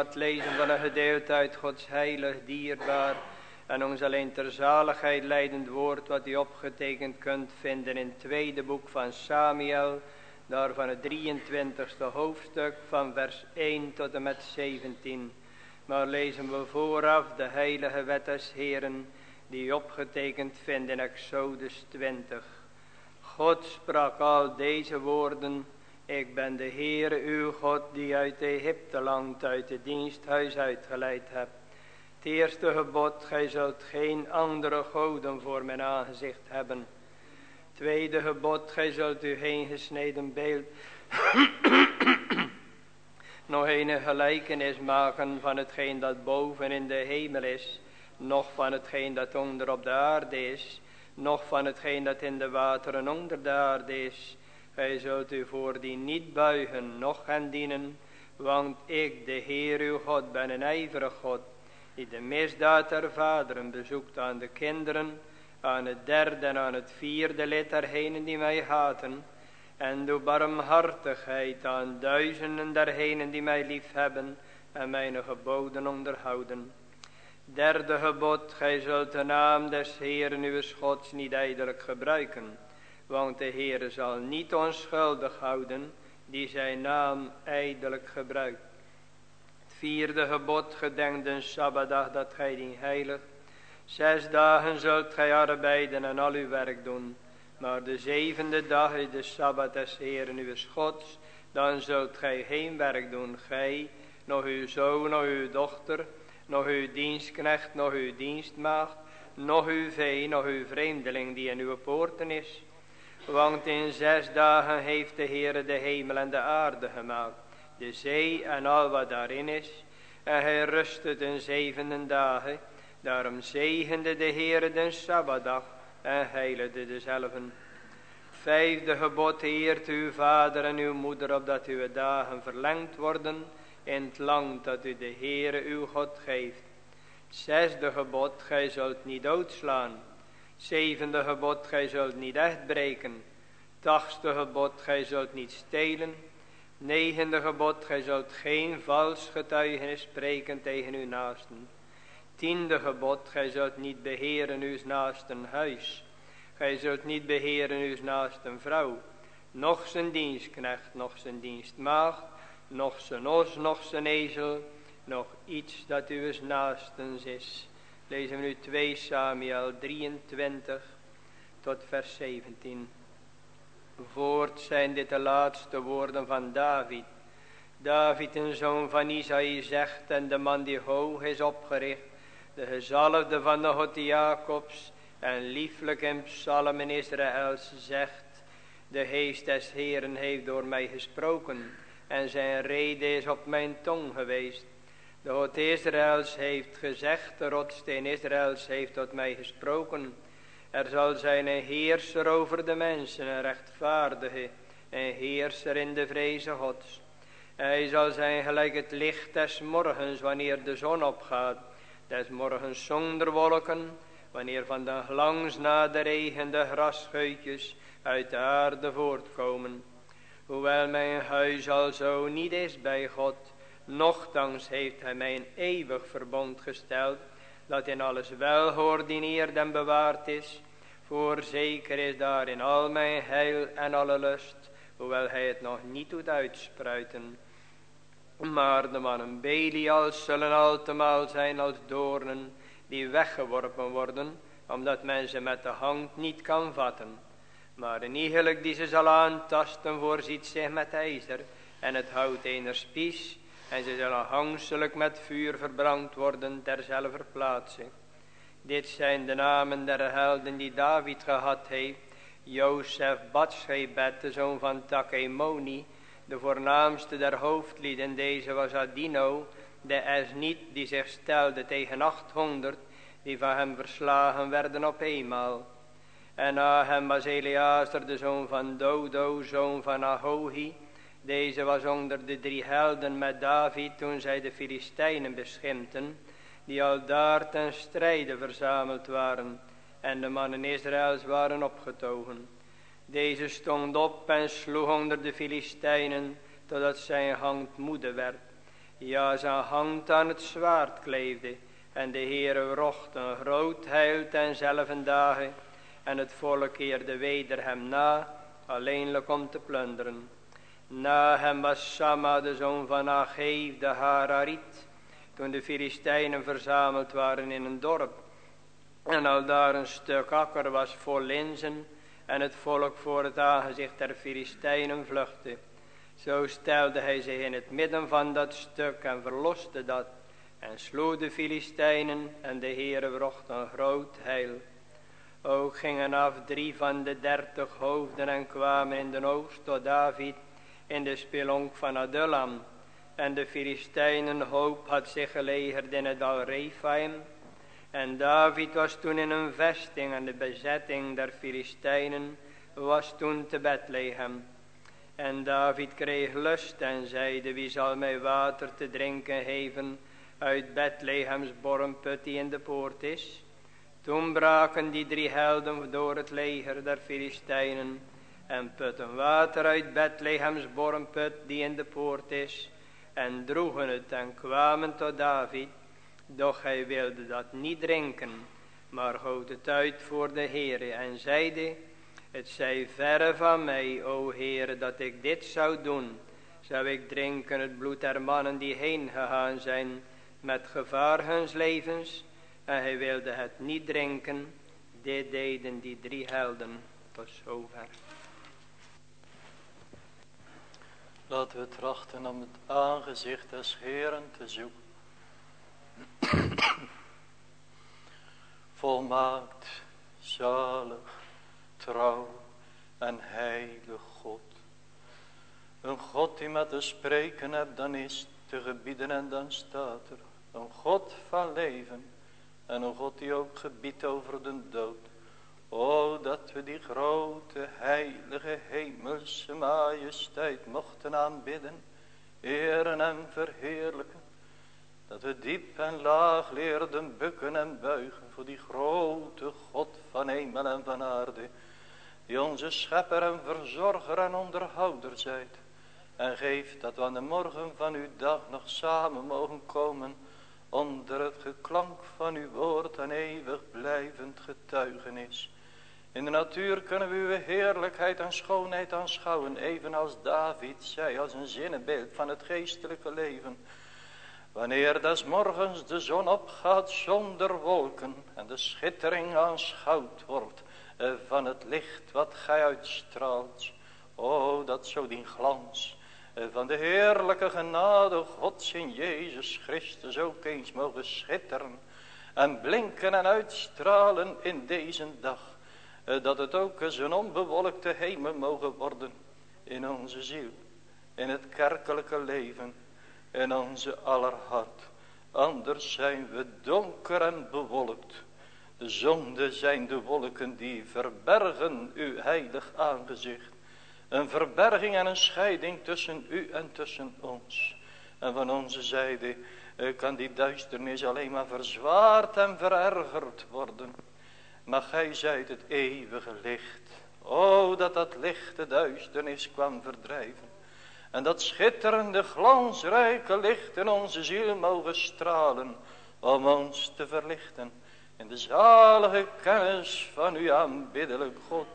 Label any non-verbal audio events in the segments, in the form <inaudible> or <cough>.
Het lezen van een gedeelte uit Gods heilig, dierbaar en ons alleen ter zaligheid leidend woord wat u opgetekend kunt vinden in het tweede boek van Samuel, daarvan het 23ste hoofdstuk van vers 1 tot en met 17. Maar lezen we vooraf de heilige wet des Heren die u opgetekend vindt in Exodus 20. God sprak al deze woorden ik ben de Heere uw God die uit Egypte land uit het diensthuis uitgeleid hebt. Het eerste gebod, gij zult geen andere goden voor mijn aangezicht hebben. Tweede gebod, gij zult u geen gesneden beeld, <clears throat> nog een gelijkenis maken van hetgeen dat boven in de hemel is, nog van hetgeen dat onder op de aarde is, nog van hetgeen dat in de wateren onder de aarde is, Gij zult u voor die niet buigen, noch hen dienen, want ik, de Heer uw God, ben een ijverig God, die de misdaad der vaderen bezoekt aan de kinderen, aan het derde en aan het vierde lid die mij haten, en doe barmhartigheid aan duizenden dergenen die mij lief hebben en mijn geboden onderhouden. Derde gebod, gij zult de naam des Heeren uw Gods niet ijdelijk gebruiken want de Heere zal niet onschuldig houden die zijn naam ijdelijk gebruikt. Het vierde gebod gedenkt een Sabbatdag dat gij die heilig. Zes dagen zult gij arbeiden en al uw werk doen. Maar de zevende dag is de Sabbat des Heeren uw Gods. Dan zult gij geen werk doen, gij, nog uw zoon, nog uw dochter, nog uw dienstknecht, nog uw dienstmaagd, nog uw vee, nog uw vreemdeling die in uw poorten is want in zes dagen heeft de Heere de hemel en de aarde gemaakt, de zee en al wat daarin is. En hij rustte den zevende dagen, daarom zegende de Heere den Sabbatdag en heiligde dezelfde. Vijfde gebod, eert uw vader en uw moeder, opdat uw dagen verlengd worden in het land dat u de Heere uw God geeft. Zesde gebod, gij zult niet doodslaan. Zevende gebod, gij zult niet echt breken. Tachste gebod, gij zult niet stelen. Negende gebod, gij zult geen vals getuigenis spreken tegen uw naasten. Tiende gebod, gij zult niet beheren uw naasten huis. Gij zult niet beheren uw naasten vrouw. Nog zijn dienstknecht, nog zijn dienstmaagd, nog zijn os, nog zijn ezel, nog iets dat uw naastens is. Lezen we nu 2 Samuel 23 tot vers 17. Voort zijn dit de laatste woorden van David. David, een zoon van Isaïe, zegt, en de man die hoog is opgericht, de gezalfde van de God Jacobs, en lieflijk in psalmen Israëls, zegt, de geest des Heeren heeft door mij gesproken, en zijn rede is op mijn tong geweest. De God Israëls heeft gezegd, de rotsteen Israëls heeft tot mij gesproken. Er zal zijn een heerser over de mensen, een rechtvaardige, een heerser in de vreze Gods. Hij zal zijn gelijk het licht des morgens, wanneer de zon opgaat, des morgens zonder wolken, wanneer van de glans na de regen de grasscheutjes uit de aarde voortkomen. Hoewel mijn huis al zo niet is bij God, Nochtans heeft hij mij een eeuwig verbond gesteld, dat in alles wel geordineerd en bewaard is. Voorzeker is daarin al mijn heil en alle lust, hoewel hij het nog niet doet uitspruiten. Maar de mannen Belial zullen altemaal zijn als doornen, die weggeworpen worden, omdat men ze met de hand niet kan vatten. Maar een iegelijk die ze zal aantasten, voorziet zich met ijzer en het hout ener spies, en ze zullen hangselijk met vuur verbrand worden terzelfde plaatse. Dit zijn de namen der helden die David gehad heeft. Jozef Batshebet, de zoon van Takemoni, de voornaamste der hoofdlieden. Deze was Adino, de Esniet die zich stelde tegen 800, die van hem verslagen werden op eenmaal. En na hem was Eleazar, de zoon van Dodo, zoon van Ahohi, deze was onder de drie helden met David toen zij de Filistijnen beschimpten, die al daar ten strijde verzameld waren en de mannen Israëls waren opgetogen. Deze stond op en sloeg onder de Filistijnen, totdat zijn hand moede werd. Ja, zijn hand aan het zwaard kleefde. En de Heere wrocht een groot heil ten dagen. En het volk keerde weder hem na, alleenlijk om te plunderen. Na hem was Sama, de zoon van Ageef, de Harariet. Toen de Filistijnen verzameld waren in een dorp. En al daar een stuk akker was vol linzen. En het volk voor het aangezicht der Filistijnen vluchtte. Zo stelde hij zich in het midden van dat stuk en verloste dat. En sloeg de Filistijnen en de Heere wrocht een groot heil. Ook gingen af drie van de dertig hoofden en kwamen in de oost tot David in de spelonk van Adullam. En de Filistijnen hoop had zich gelegerd in het dal Rephaim. En David was toen in een vesting en de bezetting der Filistijnen was toen te Bethlehem. En David kreeg lust en zeide, wie zal mij water te drinken geven uit Bethlehems bormput die in de poort is? Toen braken die drie helden door het leger der Filistijnen en putten water uit Bethlehems bormput die in de poort is en droegen het en kwamen tot David, doch hij wilde dat niet drinken, maar goot het uit voor de Heere en zeide, het zij verre van mij, o Heere, dat ik dit zou doen. Zou ik drinken het bloed der mannen die heen gegaan zijn, met gevaar huns levens. En hij wilde het niet drinken. Dit deden die drie helden tot zover. Laten we trachten om het aangezicht des Heeren te zoeken. <clears throat> Volmaakt, zalig, trouw en heilig God. Een God die met te spreken hebt, dan is te gebieden en dan staat er. Een God van leven en een God die ook gebiedt over de dood. O, dat we die grote, heilige, hemelse majesteit mochten aanbidden, eren en verheerlijken. Dat we diep en laag leerden bukken en buigen voor die grote God van hemel en van aarde. Die onze schepper en verzorger en onderhouder zijt. En geeft dat we aan de morgen van uw dag nog samen mogen komen onder het geklank van uw woord en eeuwig blijvend getuigenis. In de natuur kunnen we uw heerlijkheid en schoonheid aanschouwen, evenals David zei, als een zinnenbeeld van het geestelijke leven. Wanneer des morgens de zon opgaat zonder wolken en de schittering aanschouwd wordt eh, van het licht wat gij uitstraalt. O, dat zo die glans eh, van de heerlijke genade Gods in Jezus Christus ook eens mogen schitteren en blinken en uitstralen in deze dag. Eh, dat het ook een onbewolkte hemel mogen worden in onze ziel, in het kerkelijke leven, in onze aller hart. Anders zijn we donker en bewolkt. De zonde zijn de wolken die verbergen uw heilig aangezicht. Een verberging en een scheiding tussen u en tussen ons. En van onze zijde eh, kan die duisternis alleen maar verzwaard en verergerd worden. Maar gij zijt het eeuwige licht. O, dat dat licht de duisternis kwam verdrijven. En dat schitterende, glansrijke licht in onze ziel mogen stralen. Om ons te verlichten. In de zalige kennis van uw aanbiddelijk God.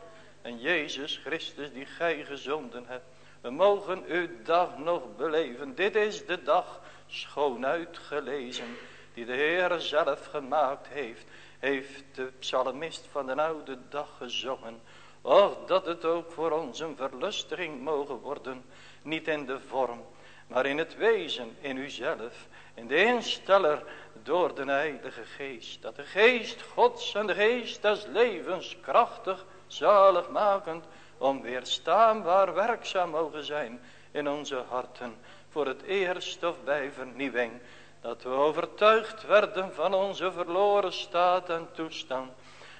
En Jezus Christus die gij gezonden hebt. We mogen uw dag nog beleven. Dit is de dag schoon uitgelezen. Die de Heer zelf gemaakt heeft heeft de psalmist van de oude dag gezongen. Och, dat het ook voor ons een verlustiging mogen worden. Niet in de vorm, maar in het wezen, in uzelf. In de insteller door de heilige geest. Dat de geest gods en de geest des levens krachtig, zaligmakend, onweerstaanbaar werkzaam mogen zijn in onze harten. Voor het eerst of bij vernieuwing dat we overtuigd werden van onze verloren staat en toestand.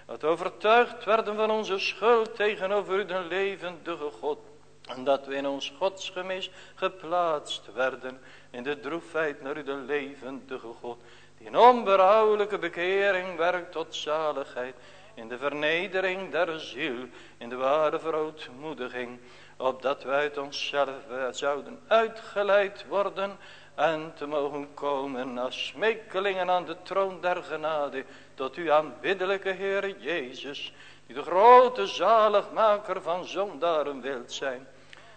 Dat we overtuigd werden van onze schuld tegenover de levendige God. En dat we in ons godsgemis geplaatst werden in de droefheid naar de levendige God. Die in onberouwelijke bekering werkt tot zaligheid. In de vernedering der ziel, in de ware verootmoediging. Opdat wij uit onszelf zouden uitgeleid worden En te mogen komen als smekelingen aan de troon der genade. Tot u aanbiddelijke Heer Jezus. Die de grote zaligmaker van zondaren wilt zijn.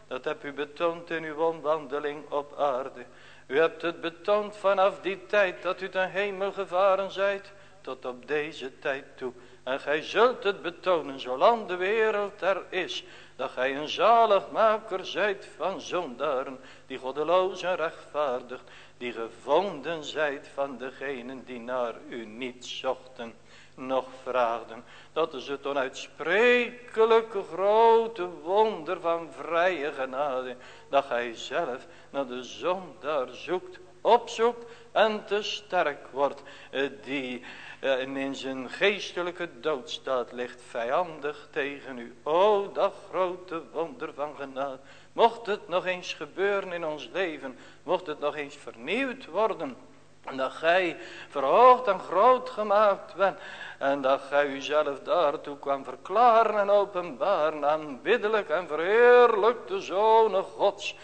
Dat heb u betoond in uw omwandeling op aarde. U hebt het betoond vanaf die tijd dat u ten hemel gevaren zijt. Tot op deze tijd toe. En gij zult het betonen zolang de wereld er is. Dat gij een zaligmaker zijt van zondaren. Die goddeloos en rechtvaardig. Die gevonden zijt van degenen die naar u niet zochten. Nog vraagden. Dat is het onuitsprekelijke grote wonder van vrije genade. Dat gij zelf naar de zondaar zoekt, opzoekt en te sterk wordt. Eh, die en in zijn geestelijke doodstaat ligt vijandig tegen u. O, dat grote wonder van genade. Mocht het nog eens gebeuren in ons leven. Mocht het nog eens vernieuwd worden. En dat gij verhoogd en groot gemaakt bent. En dat gij uzelf daartoe kwam verklaren en openbaren. Aanbiddelijk en verheerlijk de Zonen Gods.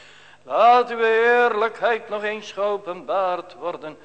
Laat uw heerlijkheid nog eens geopenbaard worden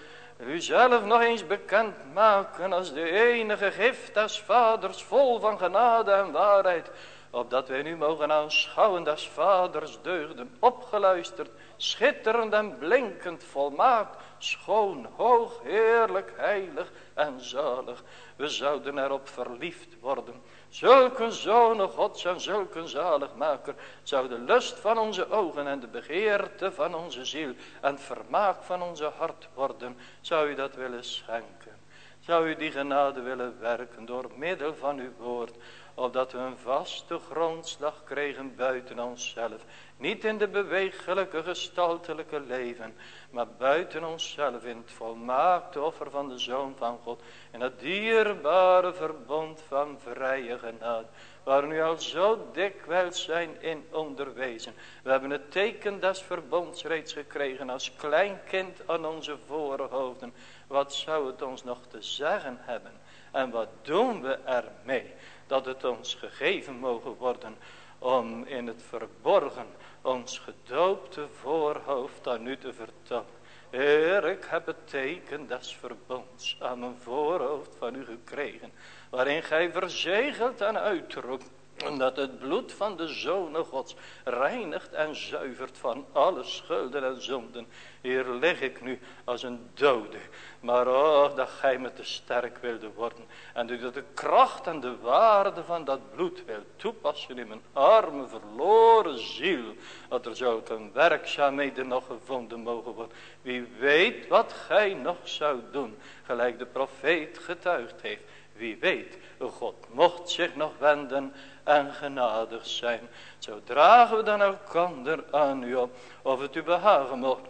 u zelf nog eens bekend maken als de enige gift des vaders vol van genade en waarheid. Opdat wij nu mogen aanschouwen des vaders deugden opgeluisterd, schitterend en blinkend, volmaakt, schoon, hoog, heerlijk, heilig en zalig. We zouden erop verliefd worden Zulke zonen gods en zulke zaligmaker zou de lust van onze ogen en de begeerte van onze ziel en het vermaak van onze hart worden. Zou u dat willen schenken? Zou u die genade willen werken door middel van uw woord? Opdat we een vaste grondslag kregen buiten onszelf. Niet in de bewegelijke gestaltelijke leven. Maar buiten onszelf in het volmaakte offer van de Zoon van God. In het dierbare verbond van vrije genade. Waar nu al zo dikwijls zijn in onderwezen. We hebben het teken des verbonds reeds gekregen als klein kind aan onze voorhoofden. Wat zou het ons nog te zeggen hebben? En wat doen we ermee? Dat het ons gegeven mogen worden om in het verborgen ons gedoopte voorhoofd aan u te vertellen. Heer, ik heb het teken des verbonds aan mijn voorhoofd van u gekregen, waarin gij verzegelt en uitroept dat het bloed van de Zonen Gods reinigt en zuivert van alle schulden en zonden. Hier lig ik nu als een dode. Maar oh, dat gij me te sterk wilde worden. En dat de kracht en de waarde van dat bloed wil toepassen in mijn arme verloren ziel. Dat er zulke werkzaamheden nog gevonden mogen worden. Wie weet wat gij nog zou doen. Gelijk de profeet getuigd heeft. Wie weet, God mocht zich nog wenden en genadig zijn. Zo dragen we dan elkander aan u op, of het u behagen mocht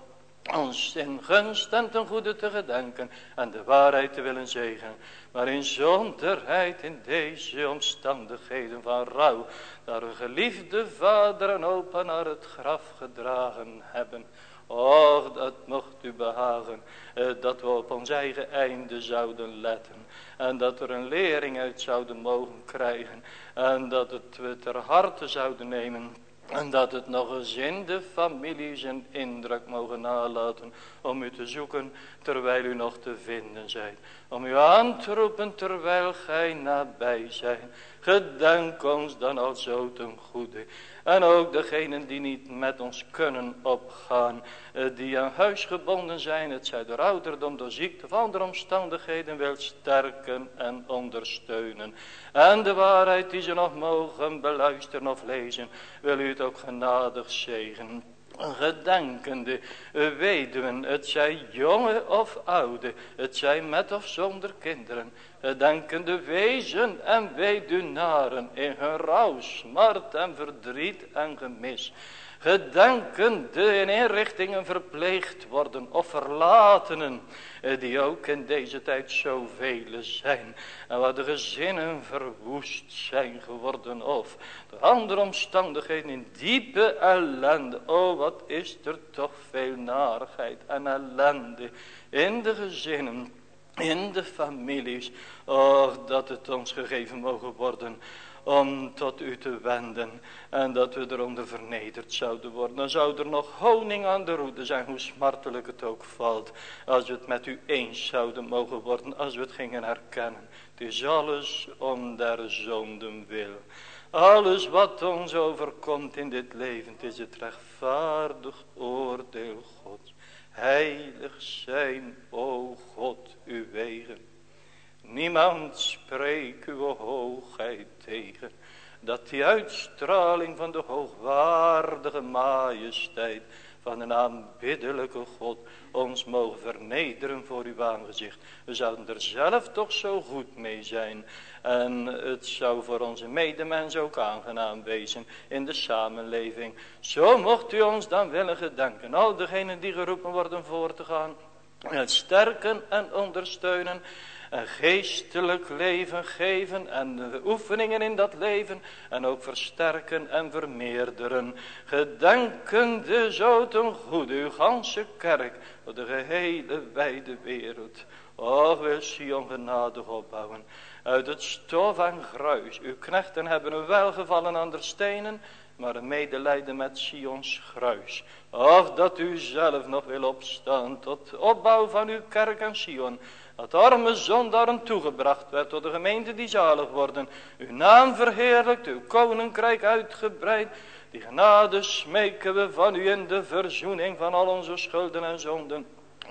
ons in gunst en ten goede te gedenken en de waarheid te willen zegen. Maar in zonderheid in deze omstandigheden van rouw, daar we geliefde vader en opa naar het graf gedragen hebben. Och, dat mocht u behagen, eh, dat we op ons eigen einde zouden letten. En dat er een lering uit zouden mogen krijgen. En dat het we ter harte zouden nemen. En dat het nog eens in de familie zijn indruk mogen nalaten. Om u te zoeken terwijl u nog te vinden zijt. Om u aan te roepen terwijl gij nabij zijt. Gedenk ons dan al zo ten goede. En ook degenen die niet met ons kunnen opgaan. Eh, die aan huis gebonden zijn. Het zij door ouderdom, door ziekte of andere omstandigheden wil sterken en ondersteunen. En de waarheid die ze nog mogen beluisteren of lezen. Wil u het ook genadig zegen gedenkende weduwen, het zij jonge of oude, het zij met of zonder kinderen, gedenkende wezen en weduwnaren in hun rouw, smart en verdriet en gemis, gedenkende in inrichtingen verpleegd worden of verlatenen, eh, die ook in deze tijd zoveel zijn, en waar de gezinnen verwoest zijn geworden, of de andere omstandigheden in diepe ellende. Oh, wat is er toch veel narigheid en ellende in de gezinnen, in de families. Oh, dat het ons gegeven mogen worden om tot u te wenden. En dat we eronder vernederd zouden worden. Dan zou er nog honing aan de roede zijn, hoe smartelijk het ook valt. Als we het met u eens zouden mogen worden, als we het gingen herkennen. Het is alles om der zonden wil. Alles wat ons overkomt in dit leven, is het rechtvaardig oordeel Gods. Heilig zijn, o God, uw wegen. Niemand spreekt uw hoogheid tegen. Dat die uitstraling van de hoogwaardige majesteit van een aanbiddelijke God ons mogen vernederen voor uw aangezicht. We zouden er zelf toch zo goed mee zijn. En het zou voor onze medemens ook aangenaam wezen in de samenleving. Zo mocht u ons dan willen gedenken. Al degenen die geroepen worden voor te gaan. Het sterken en ondersteunen een geestelijk leven geven en de oefeningen in dat leven en ook versterken en vermeerderen. Gedenkende zo ten goede uw ganse kerk voor de gehele wijde wereld. Och, wil Sion genadig opbouwen. Uit het stof en gruis. Uw knechten hebben een welgevallen aan de stenen maar een medelijden met Sions gruis. Of dat u zelf nog wil opstaan tot opbouw van uw kerk en Sion. Dat arme zondaren toegebracht werd tot de gemeente die zalig worden. Uw naam verheerlijkt, uw koninkrijk uitgebreid. Die genade smeken we van u in de verzoening van al onze schulden en zonden.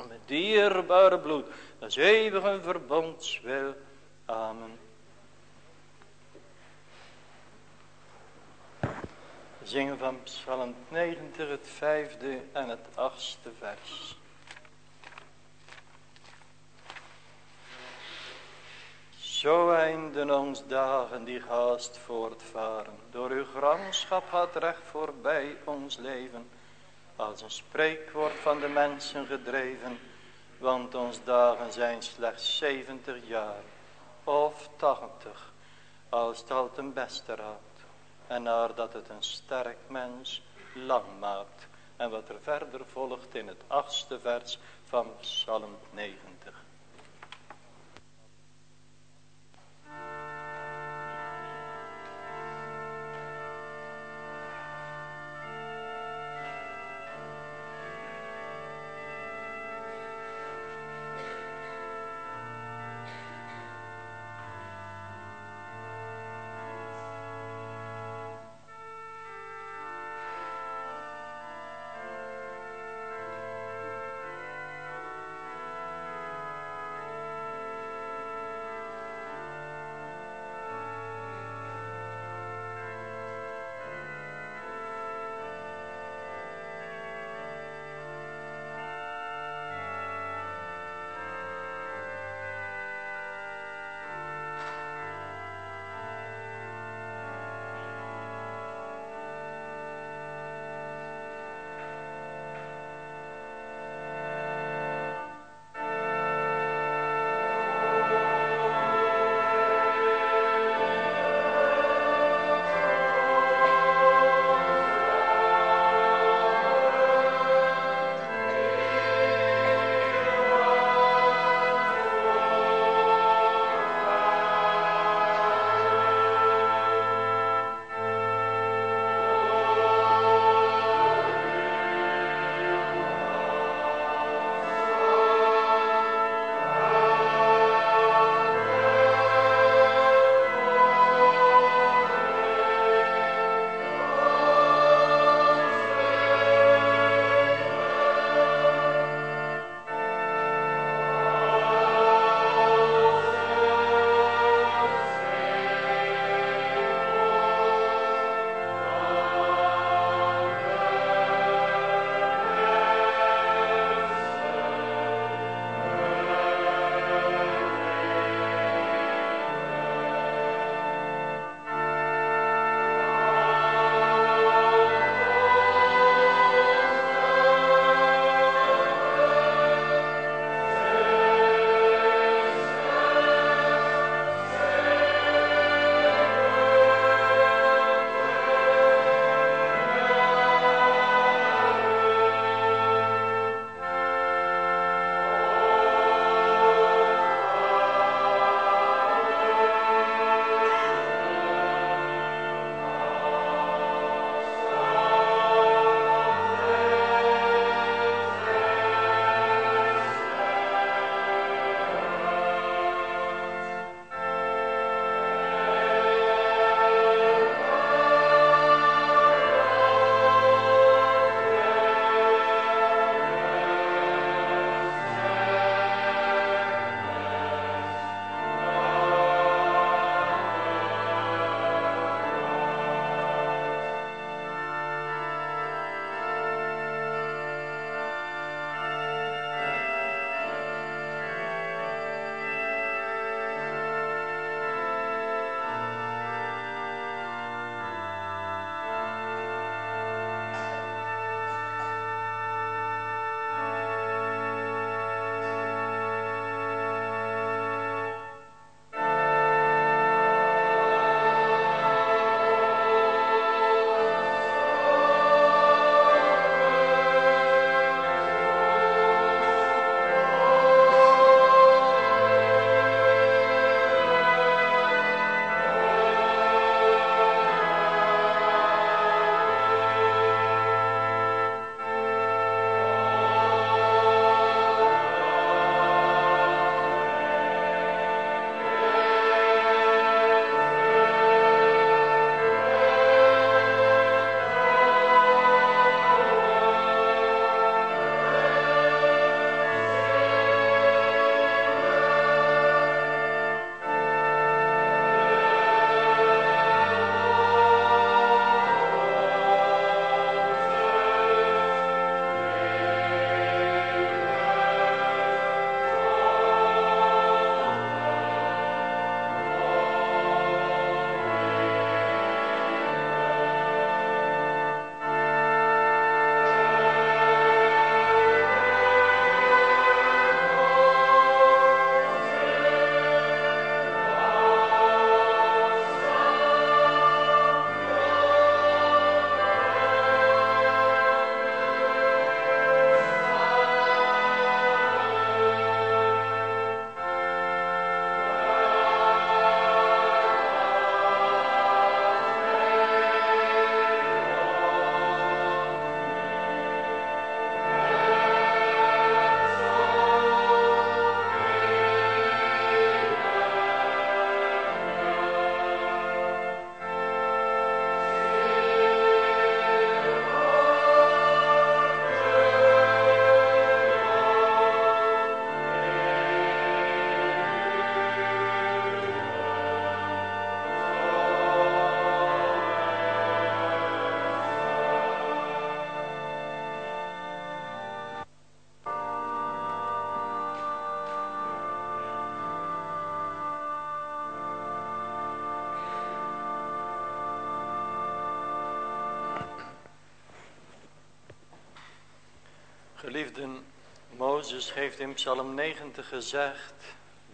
Met dierbare bloed, dat is eeuwig een verbondswil. Amen. We zingen van Psalm 90 het vijfde en het achtste vers. Zo einden ons dagen die haast voortvaren. Door uw gramschap had recht voorbij ons leven. Als een spreekwoord van de mensen gedreven. Want ons dagen zijn slechts zeventig jaar. Of tachtig. Als het al ten beste raadt. En nadat het een sterk mens lang maakt. En wat er verder volgt in het achtste vers van Psalm 90. Mozes heeft in Psalm 90 gezegd,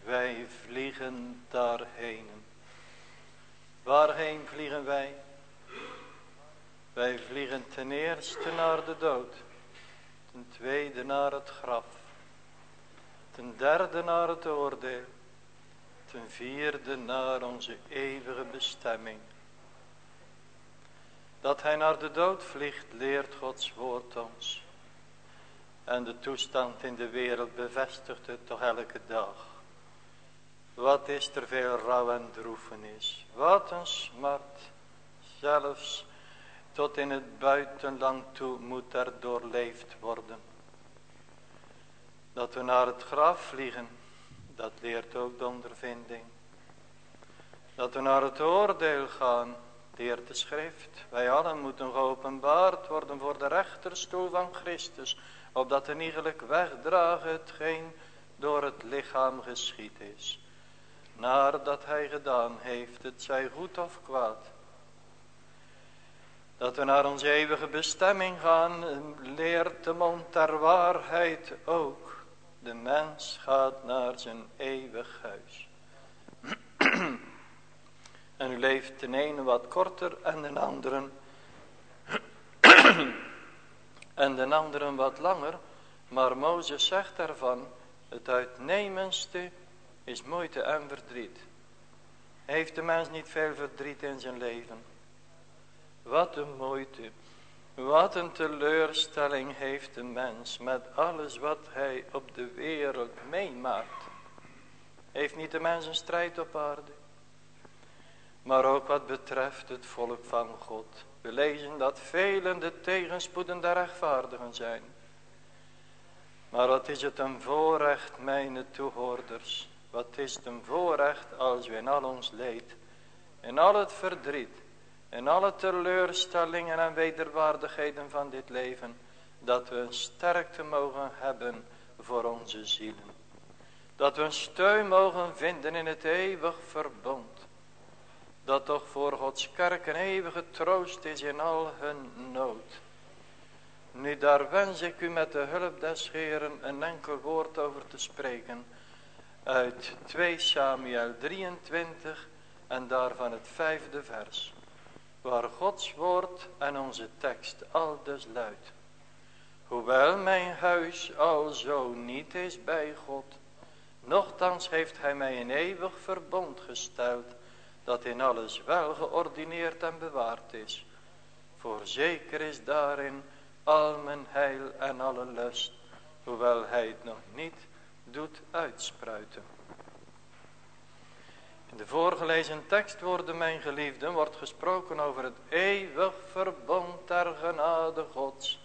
wij vliegen daarheen. Waarheen vliegen wij? Wij vliegen ten eerste naar de dood, ten tweede naar het graf, ten derde naar het oordeel, ten vierde naar onze eeuwige bestemming. Dat hij naar de dood vliegt, leert Gods woord ons. En de toestand in de wereld bevestigt het toch elke dag. Wat is er veel rouw en droefenis. Wat een smart. Zelfs tot in het buitenland toe moet er doorleefd worden. Dat we naar het graf vliegen, dat leert ook de ondervinding. Dat we naar het oordeel gaan, leert de schrift. Wij allen moeten geopenbaard worden voor de rechterstoel van Christus, opdat een iegelijk wegdragen hetgeen door het lichaam geschied is. Nadat hij gedaan heeft, het zij goed of kwaad. Dat we naar onze eeuwige bestemming gaan, leert de mond der waarheid ook. De mens gaat naar zijn eeuwig huis. en u leeft de ene wat korter en de andere en de andere wat langer. Maar Mozes zegt daarvan, het uitnemendste is moeite en verdriet. Heeft de mens niet veel verdriet in zijn leven? Wat een moeite, wat een teleurstelling heeft de mens met alles wat hij op de wereld meemaakt. Heeft niet de mens een strijd op aarde? Maar ook wat betreft het volk van God. We lezen dat velen de tegenspoeden der rechtvaardigen zijn. Maar wat is het een voorrecht, mijn toehoorders. Wat is het een voorrecht als we in al ons leed, in al het verdriet, in alle teleurstellingen en wederwaardigheden van dit leven, dat we een sterkte mogen hebben voor onze zielen. Dat we een steun mogen vinden in het eeuwig verbond. Dat toch voor Gods kerk een eeuwige troost is in al hun nood. Nu daar wens ik u met de hulp des Heeren een enkel woord over te spreken. Uit 2 Samuel 23 en daarvan het vijfde vers waar Gods woord en onze tekst al dus luidt. Hoewel mijn huis al zo niet is bij God, nochtans heeft hij mij een eeuwig verbond gesteld, dat in alles wel geordineerd en bewaard is. Voorzeker is daarin al mijn heil en alle lust, hoewel hij het nog niet doet uitspruiten. In de voorgelezen tekstwoorden, mijn geliefden, wordt gesproken over het eeuwig verbond der genade Gods.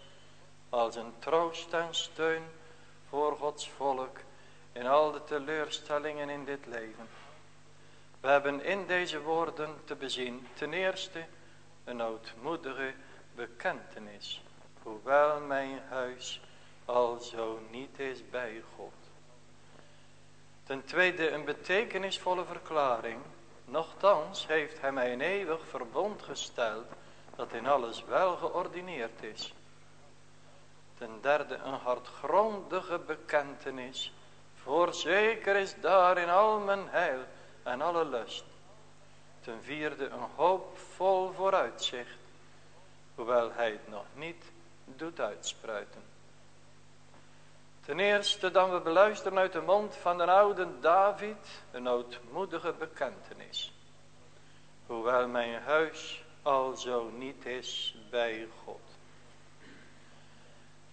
Als een troost en steun voor Gods volk in al de teleurstellingen in dit leven. We hebben in deze woorden te bezien ten eerste een ootmoedige bekentenis. Hoewel mijn huis al zo niet is bij God. Ten tweede een betekenisvolle verklaring. Nochtans heeft hij mij een eeuwig verbond gesteld dat in alles wel geordineerd is. Ten derde een hartgrondige bekentenis. Voorzeker is daarin al mijn heil en alle lust. Ten vierde een hoopvol vooruitzicht. Hoewel hij het nog niet doet uitspruiten. Ten eerste dan we beluisteren uit de mond van de oude David een ootmoedige bekentenis. Hoewel mijn huis al zo niet is bij God.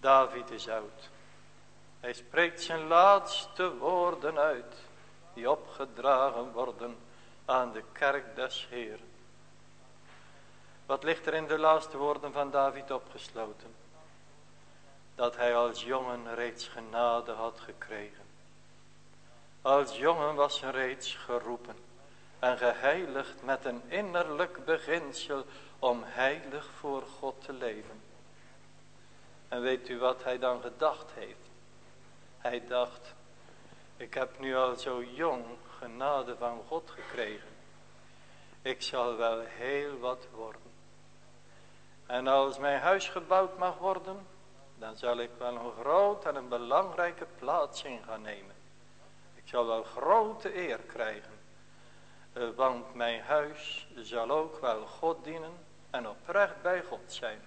David is oud. Hij spreekt zijn laatste woorden uit. Die opgedragen worden aan de kerk des Heeren. Wat ligt er in de laatste woorden van David opgesloten? dat hij als jongen reeds genade had gekregen. Als jongen was hij reeds geroepen en geheiligd met een innerlijk beginsel om heilig voor God te leven. En weet u wat hij dan gedacht heeft? Hij dacht, ik heb nu al zo jong genade van God gekregen. Ik zal wel heel wat worden. En als mijn huis gebouwd mag worden, dan zal ik wel een groot en een belangrijke plaats in gaan nemen. Ik zal wel grote eer krijgen. Eh, want mijn huis zal ook wel God dienen en oprecht bij God zijn.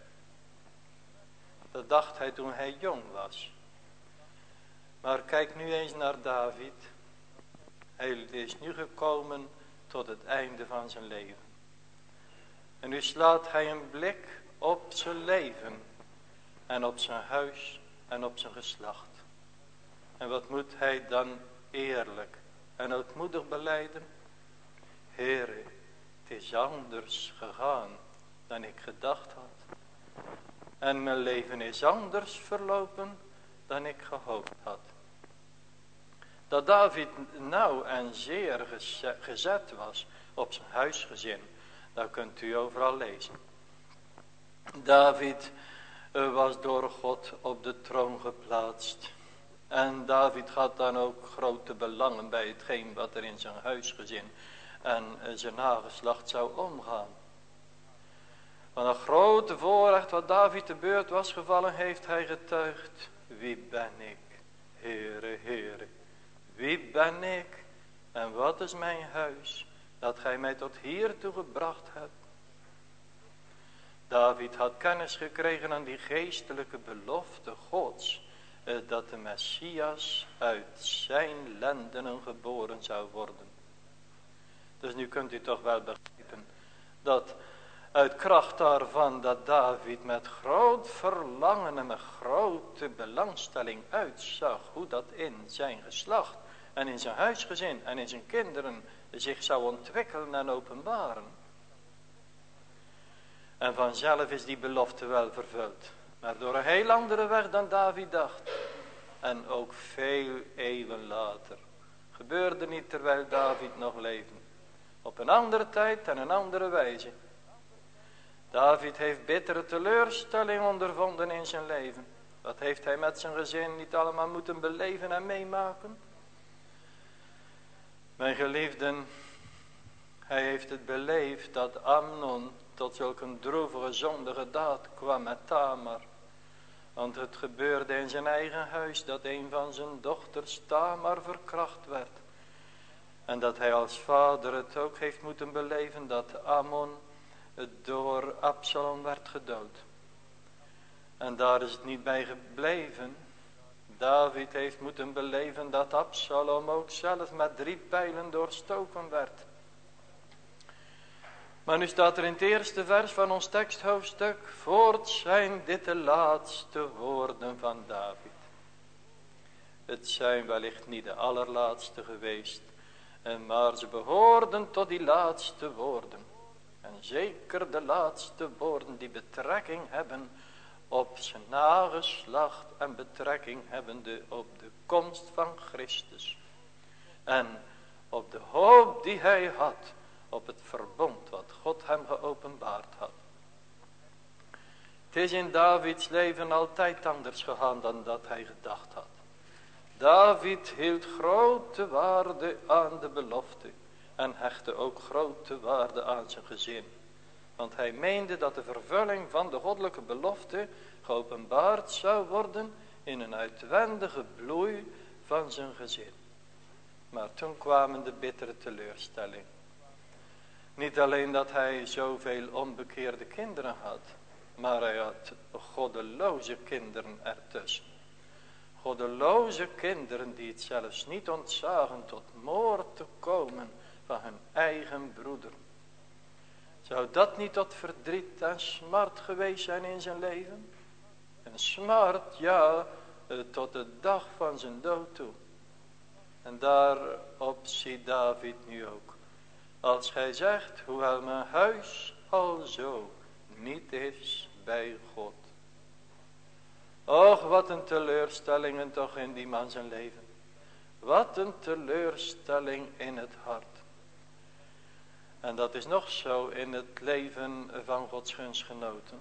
Dat dacht hij toen hij jong was. Maar kijk nu eens naar David. Hij is nu gekomen tot het einde van zijn leven. En nu slaat hij een blik op zijn leven en op zijn huis en op zijn geslacht. En wat moet hij dan eerlijk en ootmoedig beleiden? Heere, het is anders gegaan dan ik gedacht had. En mijn leven is anders verlopen dan ik gehoopt had. Dat David nauw en zeer gezet was op zijn huisgezin. Dat kunt u overal lezen. David eh, was door God op de troon geplaatst. En David had dan ook grote belangen bij hetgeen wat er in zijn huisgezin en eh, zijn nageslacht zou omgaan. Van een grote voorrecht wat David te beurt was gevallen, heeft hij getuigd. Wie ben ik, Heere, Heere, wie ben ik en wat is mijn huis, dat gij mij tot hiertoe gebracht hebt. David had kennis gekregen aan die geestelijke belofte Gods, eh, dat de Messias uit zijn lendenen geboren zou worden. Dus nu kunt u toch wel begrijpen dat uit kracht daarvan dat David met groot verlangen en met grote belangstelling uitzag hoe dat in zijn geslacht en in zijn huisgezin en in zijn kinderen zich zou ontwikkelen en openbaren. En vanzelf is die belofte wel vervuld. Maar door een heel andere weg dan David dacht. En ook veel eeuwen later. Gebeurde niet terwijl David nog leefde. Op een andere tijd en een andere wijze. David heeft bittere teleurstelling ondervonden in zijn leven. Wat heeft hij met zijn gezin niet allemaal moeten beleven en meemaken? Mijn geliefden, hij heeft het beleefd dat Amnon tot zulk een droevige zondige daad kwam met Tamar. Want het gebeurde in zijn eigen huis dat een van zijn dochters Tamar verkracht werd. En dat hij als vader het ook heeft moeten beleven dat Ammon door Absalom werd gedood. En daar is het niet bij gebleven. David heeft moeten beleven dat Absalom ook zelf met drie pijlen doorstoken werd. Maar nu staat er in het eerste vers van ons teksthoofdstuk. Voort zijn dit de laatste woorden van David. Het zijn wellicht niet de allerlaatste geweest. Maar ze behoorden tot die laatste woorden. En zeker de laatste woorden die betrekking hebben op zijn nageslacht en betrekking hebbende op de komst van Christus. En op de hoop die hij had op het verbond wat God hem geopenbaard had. Het is in Davids leven altijd anders gegaan dan dat hij gedacht had. David hield grote waarde aan de belofte en hechtte ook grote waarde aan zijn gezin. Want hij meende dat de vervulling van de goddelijke belofte geopenbaard zou worden in een uitwendige bloei van zijn gezin. Maar toen kwamen de bittere teleurstelling. Niet alleen dat hij zoveel onbekeerde kinderen had, maar hij had goddeloze kinderen ertussen. Goddeloze kinderen die het zelfs niet ontzagen tot moord te komen van hun eigen broeder. Zou dat niet tot verdriet en smart geweest zijn in zijn leven? En smart, ja, eh, tot de dag van zijn dood toe. En daarop ziet David nu ook. Als gij zegt, hoewel mijn huis al zo niet is bij God. Och, wat een teleurstelling toch in die man zijn leven. Wat een teleurstelling in het hart. En dat is nog zo in het leven van Gods gunstgenoten.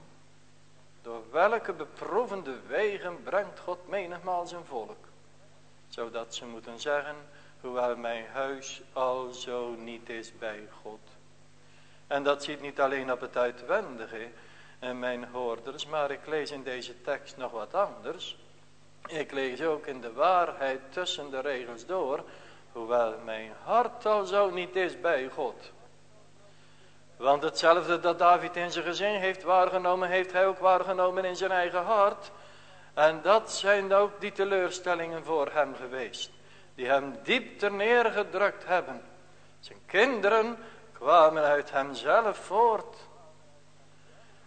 Door welke beproevende wegen brengt God menigmaal zijn volk. Zodat ze moeten zeggen, hoewel mijn huis al zo niet is bij God. En dat ziet niet alleen op het uitwendige, en mijn hoorders. Maar ik lees in deze tekst nog wat anders. Ik lees ook in de waarheid tussen de regels door. Hoewel mijn hart al zo niet is bij God. Want hetzelfde dat David in zijn gezin heeft waargenomen, heeft hij ook waargenomen in zijn eigen hart. En dat zijn ook die teleurstellingen voor hem geweest. Die hem diep ter neergedrukt hebben. Zijn kinderen kwamen uit hemzelf voort.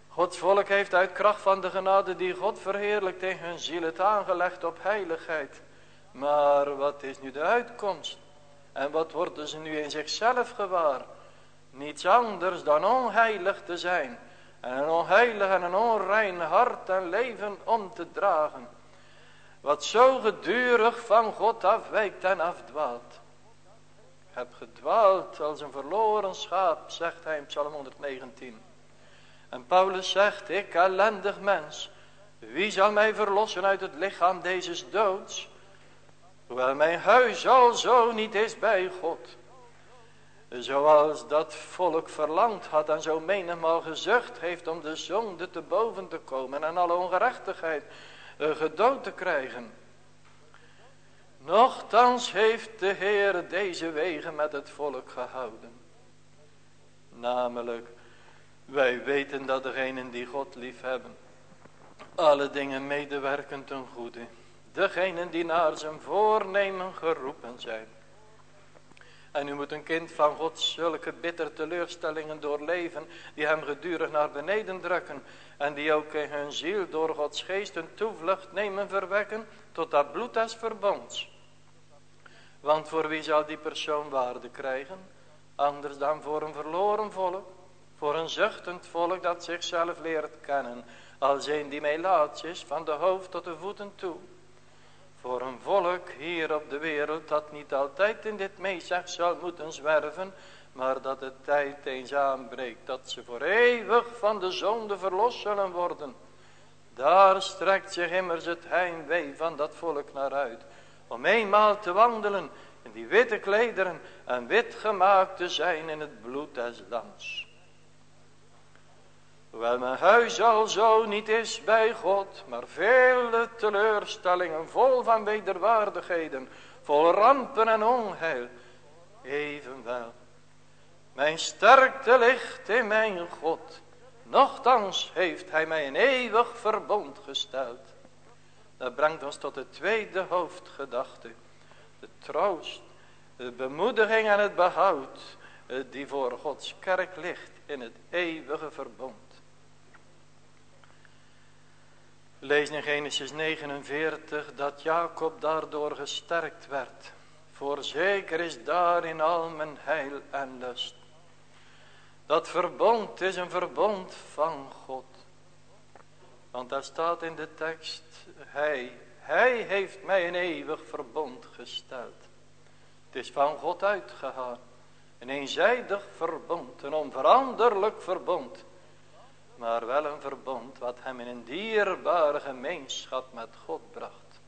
Gods volk heeft uit kracht van de genade die God verheerlijkt in hun ziel het aangelegd op heiligheid. Maar wat is nu de uitkomst? En wat worden ze nu in zichzelf gewaar? Niets anders dan onheilig te zijn. En een onheilig en een onrein hart en leven om te dragen. Wat zo gedurig van God afwijkt en afdwaalt. Ik heb gedwaald als een verloren schaap, zegt hij in Psalm 119. En Paulus zegt, ik ellendig mens, wie zal mij verlossen uit het lichaam deze doods? Hoewel mijn huis al zo niet is bij God. Zoals dat volk verlangd had en zo menigmaal gezucht heeft om de zonde te boven te komen en alle ongerechtigheid eh, gedood te krijgen. Nochtans heeft de Heer deze wegen met het volk gehouden. Namelijk, wij weten dat degenen die God lief hebben, alle dingen medewerken ten goede. Degenen die naar zijn voornemen geroepen zijn. En u moet een kind van God zulke bitter teleurstellingen doorleven, die hem gedurig naar beneden drukken. En die ook in hun ziel door Gods geest een toevlucht nemen verwekken tot dat bloed des verbonds. Want voor wie zal die persoon waarde krijgen? Anders dan voor een verloren volk. Voor een zuchtend volk dat zichzelf leert kennen. Als een die meelaats is van de hoofd tot de voeten toe. Voor een volk hier op de wereld dat niet altijd in dit meezeg zal moeten zwerven. Maar dat de tijd eens aanbreekt dat ze voor eeuwig van de zonde verlost zullen worden. Daar strekt zich immers het heimwee van dat volk naar uit. Om eenmaal te wandelen in die witte klederen en wit gemaakt te zijn in het bloed des lams. Hoewel mijn huis al zo niet is bij God, maar vele teleurstellingen, vol van wederwaardigheden, vol rampen en onheil, evenwel. Mijn sterkte ligt in mijn God, nochtans heeft hij mij een eeuwig verbond gesteld. Dat brengt ons tot de tweede hoofdgedachte. De troost, de bemoediging en het behoud eh, die voor Gods kerk ligt in het eeuwige verbond. Lees in Genesis 49 dat Jacob daardoor gesterkt werd. Voorzeker is daarin al mijn heil en lust. Dat verbond is een verbond van God. Want daar staat in de tekst, hij, hij heeft mij een eeuwig verbond gesteld. Het is van God uitgegaan. Een eenzijdig verbond, een onveranderlijk verbond. Maar wel een verbond wat hem in een dierbare gemeenschap met God bracht.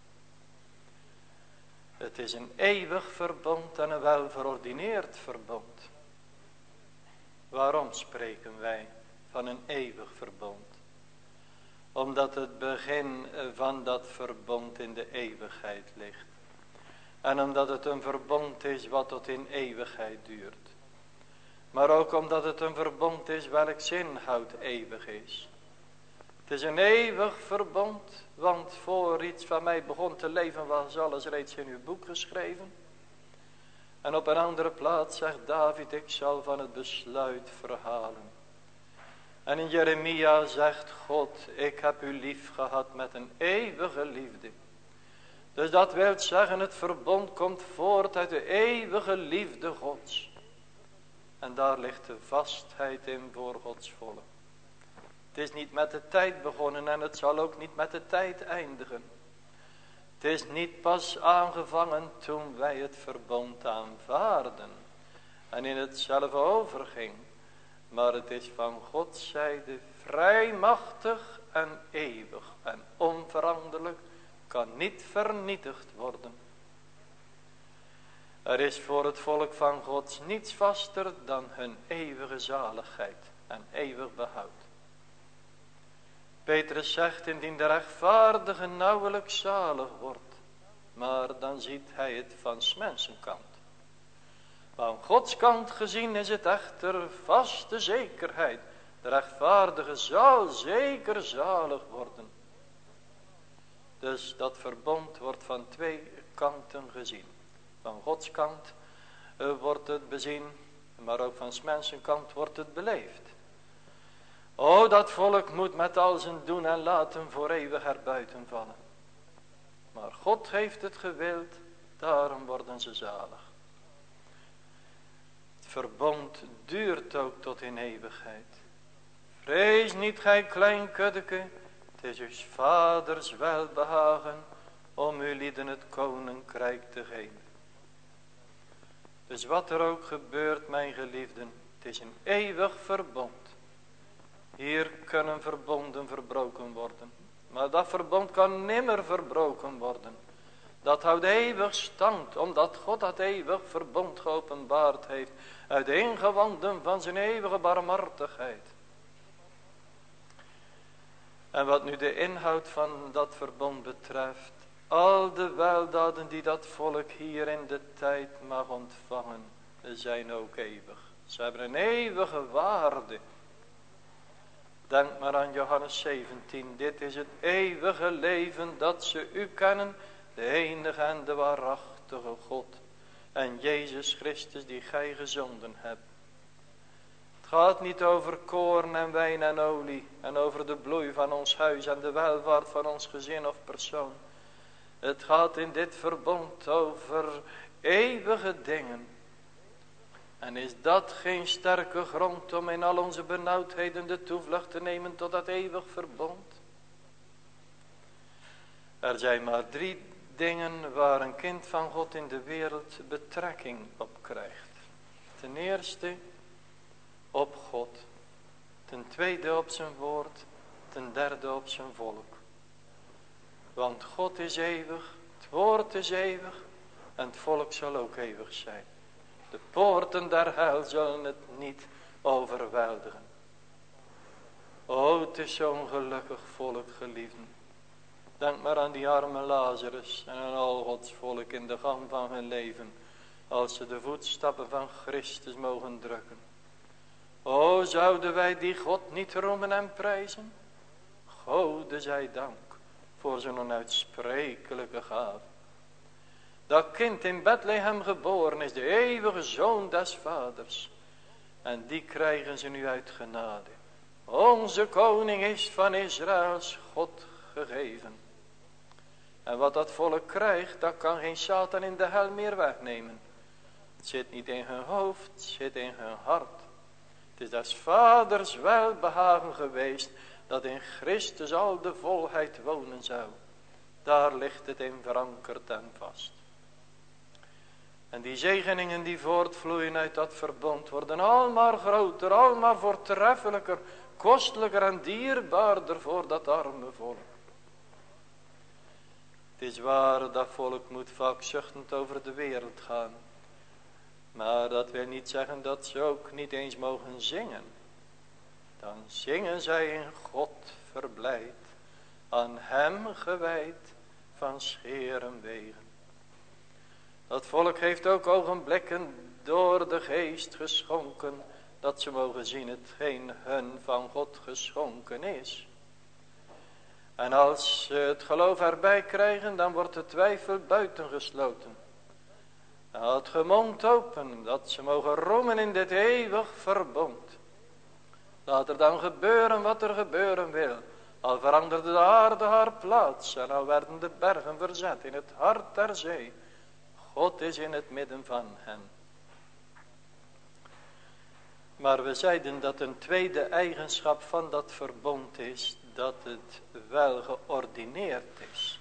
Het is een eeuwig verbond en een welverordineerd verbond. Waarom spreken wij van een eeuwig verbond? Omdat het begin van dat verbond in de eeuwigheid ligt. En omdat het een verbond is wat tot in eeuwigheid duurt. Maar ook omdat het een verbond is welk zinhoud eeuwig is. Het is een eeuwig verbond, want voor iets van mij begon te leven was alles reeds in uw boek geschreven. En op een andere plaats zegt David, ik zal van het besluit verhalen. En in Jeremia zegt God, ik heb u lief gehad met een eeuwige liefde. Dus dat wil zeggen, het verbond komt voort uit de eeuwige liefde Gods. En daar ligt de vastheid in voor Gods volk. Het is niet met de tijd begonnen en het zal ook niet met de tijd eindigen. Het is niet pas aangevangen toen wij het verbond aanvaarden en in hetzelfde overging. Maar het is van Gods zijde vrij machtig en eeuwig en onveranderlijk, kan niet vernietigd worden. Er is voor het volk van God niets vaster dan hun eeuwige zaligheid en eeuwig behoud. Petrus zegt, indien de rechtvaardige nauwelijks zalig wordt, maar dan ziet hij het van mensenkant. Van Gods kant gezien is het echter vaste zekerheid. De rechtvaardige zal zeker zalig worden. Dus dat verbond wordt van twee kanten gezien. Van Gods kant eh, wordt het bezien, maar ook van mensenkant wordt het beleefd. O, dat volk moet met al zijn doen en laten voor eeuwig erbuiten vallen. Maar God heeft het gewild, daarom worden ze zalig. Het verbond duurt ook tot in eeuwigheid. Vrees niet, gij klein kuddeke, het is uw vaders welbehagen om u lieden het koninkrijk te geven. Dus wat er ook gebeurt, mijn geliefden, het is een eeuwig verbond. Hier kunnen verbonden verbroken worden. Maar dat verbond kan nimmer verbroken worden. Dat houdt eeuwig stand, omdat God dat eeuwig verbond geopenbaard heeft. Uit de ingewanden van zijn eeuwige barmhartigheid. En wat nu de inhoud van dat verbond betreft. Al de weldaden die dat volk hier in de tijd mag ontvangen. Zijn ook eeuwig. Ze hebben een eeuwige waarde. Denk maar aan Johannes 17. Dit is het eeuwige leven dat ze u kennen. De enige en de waarachtige God. En Jezus Christus die gij gezonden hebt. Het gaat niet over koorn en wijn en olie. En over de bloei van ons huis en de welvaart van ons gezin of persoon. Het gaat in dit verbond over eeuwige dingen. En is dat geen sterke grond om in al onze benauwdheden de toevlucht te nemen tot dat eeuwig verbond? Er zijn maar drie dingen waar een kind van God in de wereld betrekking op krijgt. Ten eerste op God. Ten tweede op zijn woord. Ten derde op zijn volk. Want God is eeuwig, het woord is eeuwig en het volk zal ook eeuwig zijn. De poorten der hel zullen het niet overweldigen. O, het is zo'n gelukkig volk, geliefden. Denk maar aan die arme Lazarus en aan al Gods volk in de gang van hun leven. Als ze de voetstappen van Christus mogen drukken. O, zouden wij die God niet roemen en prijzen? Gode zij dank voor zijn onuitsprekelijke gave. Dat kind in Bethlehem geboren is de eeuwige zoon des vaders. En die krijgen ze nu uit genade. Onze koning is van Israëls God gegeven. En wat dat volk krijgt, dat kan geen Satan in de hel meer wegnemen. Het zit niet in hun hoofd, het zit in hun hart. Het is des vaders welbehagen geweest, dat in Christus al de volheid wonen zou. Daar ligt het in verankerd en vast. En die zegeningen die voortvloeien uit dat verbond worden almaar groter, almaar voortreffelijker, kostelijker en dierbaarder voor dat arme volk. Het is waar, dat volk moet vaak zuchtend over de wereld gaan. Maar dat wil niet zeggen dat ze ook niet eens mogen zingen. Dan zingen zij in God verblijd, aan hem gewijd van scheren wegen. Dat volk heeft ook ogenblikken door de geest geschonken, dat ze mogen zien hetgeen hun van God geschonken is. En als ze het geloof erbij krijgen, dan wordt de twijfel buitengesloten. Dan het gemond open, dat ze mogen roemen in dit eeuwig verbond. Laat er dan gebeuren wat er gebeuren wil. Al veranderde de aarde haar plaats en al werden de bergen verzet in het hart der zee. God is in het midden van hen. Maar we zeiden dat een tweede eigenschap van dat verbond is dat het wel geordineerd is.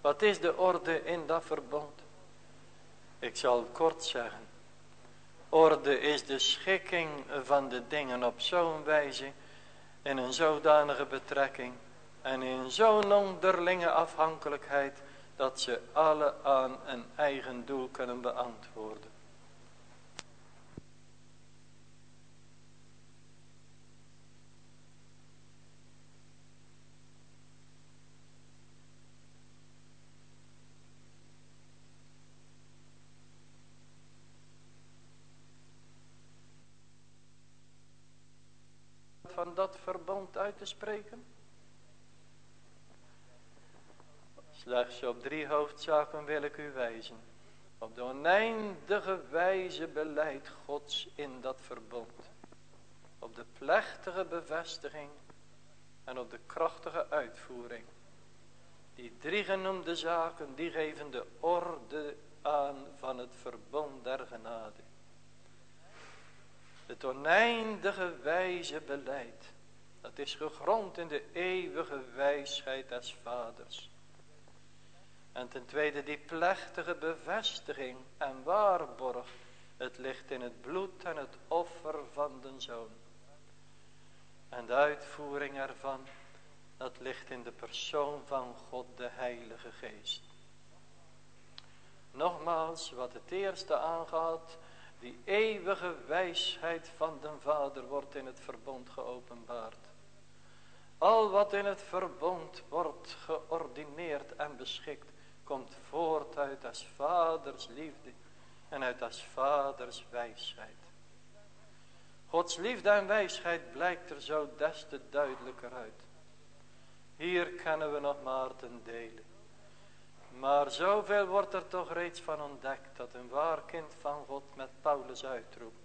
Wat is de orde in dat verbond? Ik zal kort zeggen. Orde is de schikking van de dingen op zo'n wijze, in een zodanige betrekking en in zo'n onderlinge afhankelijkheid dat ze alle aan een eigen doel kunnen beantwoorden. Van dat verbond uit te spreken? Slechts op drie hoofdzaken wil ik u wijzen. Op de oneindige wijze beleid Gods in dat verbond. Op de plechtige bevestiging en op de krachtige uitvoering. Die drie genoemde zaken, die geven de orde aan van het verbond der genade. Het oneindige wijze beleid, dat is gegrond in de eeuwige wijsheid des vaders. En ten tweede die plechtige bevestiging en waarborg. Het ligt in het bloed en het offer van de zoon. En de uitvoering ervan, dat ligt in de persoon van God de Heilige Geest. Nogmaals, wat het eerste aangaat, die eeuwige wijsheid van de Vader wordt in het verbond geopenbaard. Al wat in het verbond wordt geordineerd en beschikt, komt voort uit als vaders liefde en uit als vaders wijsheid. Gods liefde en wijsheid blijkt er zo des te duidelijker uit. Hier kennen we nog maar ten dele. Maar zoveel wordt er toch reeds van ontdekt dat een waar kind van God met Paulus uitroept.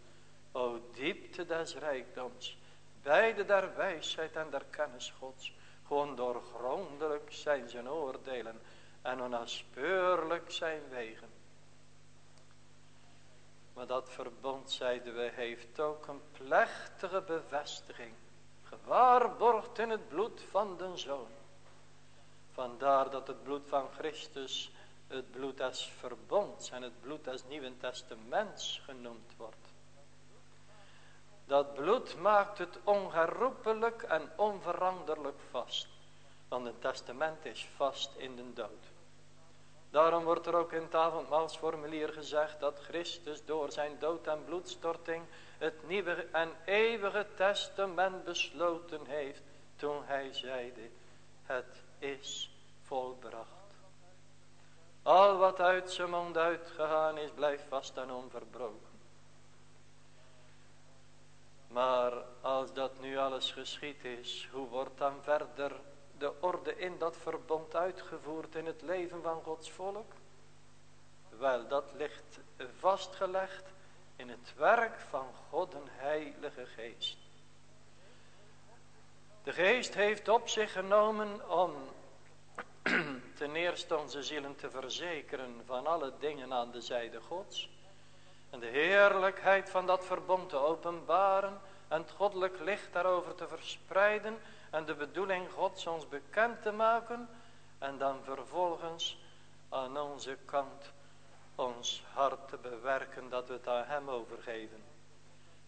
O diepte des rijkdoms, beide der wijsheid en der kennis Gods. Gewoon doorgrondelijk zijn zijn oordelen en onnaspeurlijk zijn wegen. Maar dat verbond, zeiden we, heeft ook een plechtige bevestiging. Gewaarborgd in het bloed van den Zoon. Vandaar dat het bloed van Christus het bloed des verbonds en het bloed des Nieuwen Testaments genoemd wordt. Dat bloed maakt het onherroepelijk en onveranderlijk vast. Want het testament is vast in de dood. Daarom wordt er ook in het avondmaalsformulier gezegd dat Christus door zijn dood en bloedstorting het nieuwe en eeuwige testament besloten heeft toen hij zeide, het is volbracht. Al wat uit zijn mond uitgegaan is, blijft vast en onverbroken. Maar als dat nu alles geschied is, hoe wordt dan verder de orde in dat verbond uitgevoerd in het leven van Gods volk? Wel, dat ligt vastgelegd in het werk van God een heilige geest. De geest heeft op zich genomen om ten eerste onze zielen te verzekeren van alle dingen aan de zijde Gods. En de heerlijkheid van dat verbond te openbaren en het goddelijk licht daarover te verspreiden en de bedoeling Gods ons bekend te maken en dan vervolgens aan onze kant ons hart te bewerken dat we het aan Hem overgeven.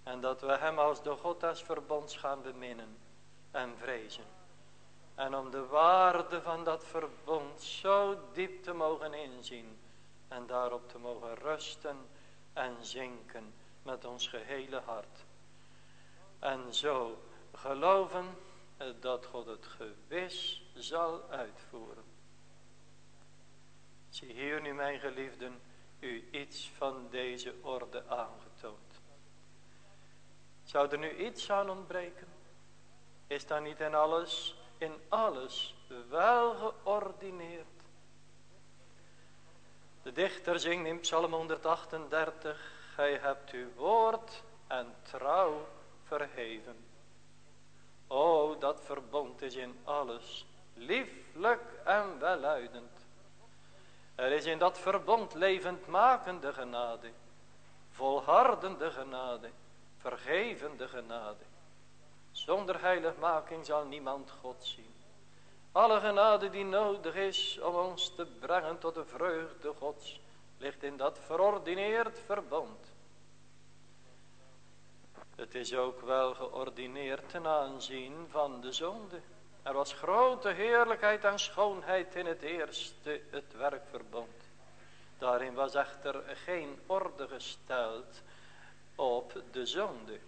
En dat we Hem als de God verbonds gaan beminnen en vrezen. En om de waarde van dat verbond zo diep te mogen inzien en daarop te mogen rusten en zinken met ons gehele hart. En zo geloven dat God het gewis zal uitvoeren. Zie hier nu mijn geliefden u iets van deze orde aangetoond. Zou er nu iets aan ontbreken? Is dan niet in alles, in alles wel geordineerd? De dichter zingt in Psalm 138, Gij hebt uw woord en trouw verheven. O, dat verbond is in alles lieflijk en welluidend. Er is in dat verbond levendmakende genade, volhardende genade, vergevende genade. Zonder heiligmaking zal niemand God zien. Alle genade die nodig is om ons te brengen tot de vreugde Gods, ligt in dat verordineerd verbond. Het is ook wel geordineerd ten aanzien van de zonde. Er was grote heerlijkheid en schoonheid in het eerste, het werkverbond. Daarin was echter geen orde gesteld op de zonde.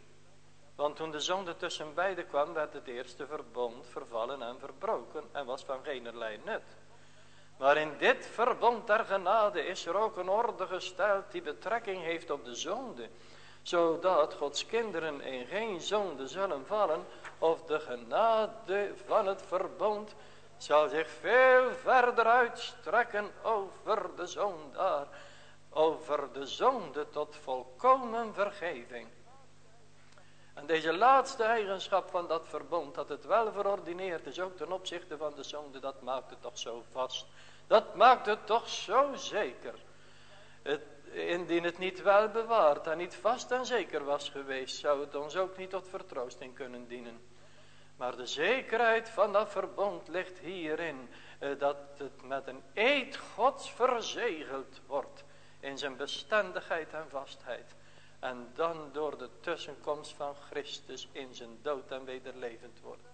Want toen de zonde tussen beiden kwam, werd het eerste verbond vervallen en verbroken en was van geenerlei nut. Maar in dit verbond der genade is er ook een orde gesteld die betrekking heeft op de zonde. zodat Gods kinderen in geen zonde zullen vallen, of de genade van het verbond zal zich veel verder uitstrekken over de zondaar, over de zonde tot volkomen vergeving. En deze laatste eigenschap van dat verbond, dat het wel verordineerd is, ook ten opzichte van de zonde, dat maakt het toch zo vast. Dat maakt het toch zo zeker. Het, indien het niet wel bewaard en niet vast en zeker was geweest, zou het ons ook niet tot vertroosting kunnen dienen. Maar de zekerheid van dat verbond ligt hierin, eh, dat het met een eed gods verzegeld wordt in zijn bestendigheid en vastheid. En dan door de tussenkomst van Christus in zijn dood en wederlevend wordt.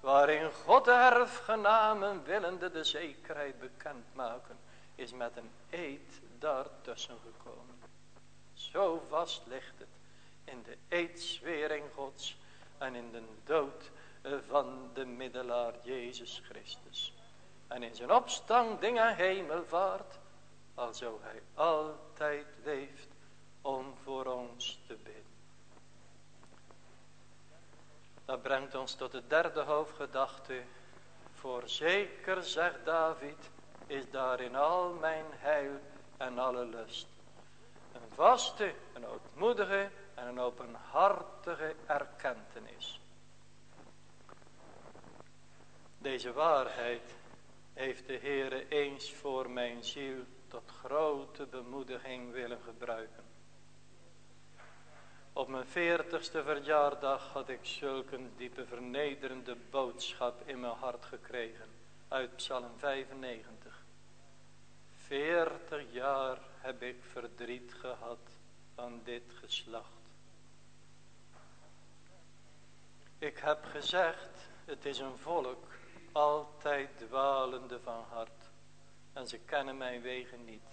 Waarin God de erfgenamen willende de zekerheid bekend maken, is met een eed daartussen gekomen. Zo vast ligt het in de eedswering Gods en in de dood van de middelaar Jezus Christus. En in zijn opstanding en hemelvaart, alzo hij altijd leeft om voor ons te bidden. Dat brengt ons tot de derde hoofdgedachte. Voorzeker, zegt David, is daarin al mijn heil en alle lust. Een vaste, een ootmoedige en een openhartige erkentenis. Deze waarheid heeft de Heere eens voor mijn ziel tot grote bemoediging willen gebruiken. Op mijn veertigste verjaardag had ik zulk een diepe vernederende boodschap in mijn hart gekregen. Uit Psalm 95. Veertig jaar heb ik verdriet gehad van dit geslacht. Ik heb gezegd, het is een volk altijd dwalende van hart. En ze kennen mijn wegen niet.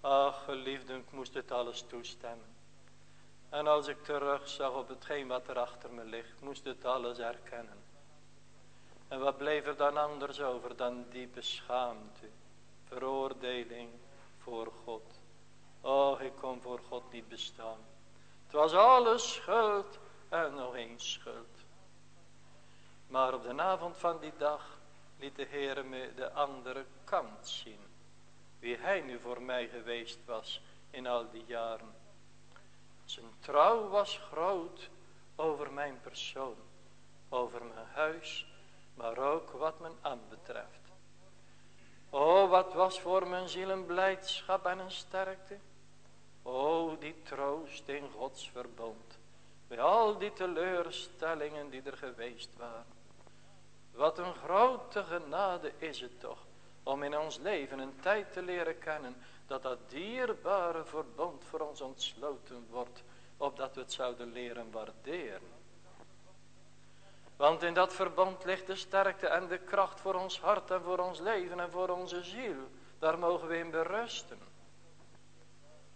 Ach, geliefden, ik moest het alles toestemmen. En als ik terugzag op hetgeen wat er achter me ligt, moest het alles erkennen. En wat bleef er dan anders over dan diepe schaamte, veroordeling voor God. Oh, ik kon voor God niet bestaan. Het was alles schuld en nog eens schuld. Maar op de avond van die dag liet de Heer me de andere kant zien. Wie hij nu voor mij geweest was in al die jaren. Zijn trouw was groot over mijn persoon, over mijn huis, maar ook wat mijn ambt betreft. O, wat was voor mijn ziel een blijdschap en een sterkte. O, die troost in Gods verbond, bij al die teleurstellingen die er geweest waren. Wat een grote genade is het toch, om in ons leven een tijd te leren kennen, dat dat dierbare verbond voor ons ontsloten wordt, opdat we het zouden leren waarderen. Want in dat verbond ligt de sterkte en de kracht voor ons hart en voor ons leven en voor onze ziel. Daar mogen we in berusten.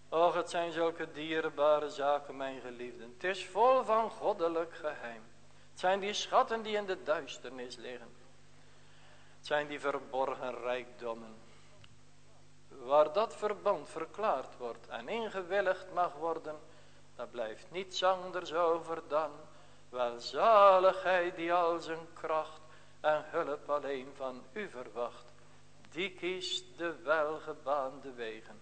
Och, het zijn zulke dierbare zaken, mijn geliefden. Het is vol van goddelijk geheim. Het zijn die schatten die in de duisternis liggen. Het zijn die verborgen rijkdommen. Waar dat verbond verklaard wordt en ingewilligd mag worden, daar blijft niets anders over dan welzaligheid die al zijn kracht en hulp alleen van u verwacht. Die kiest de welgebaande wegen.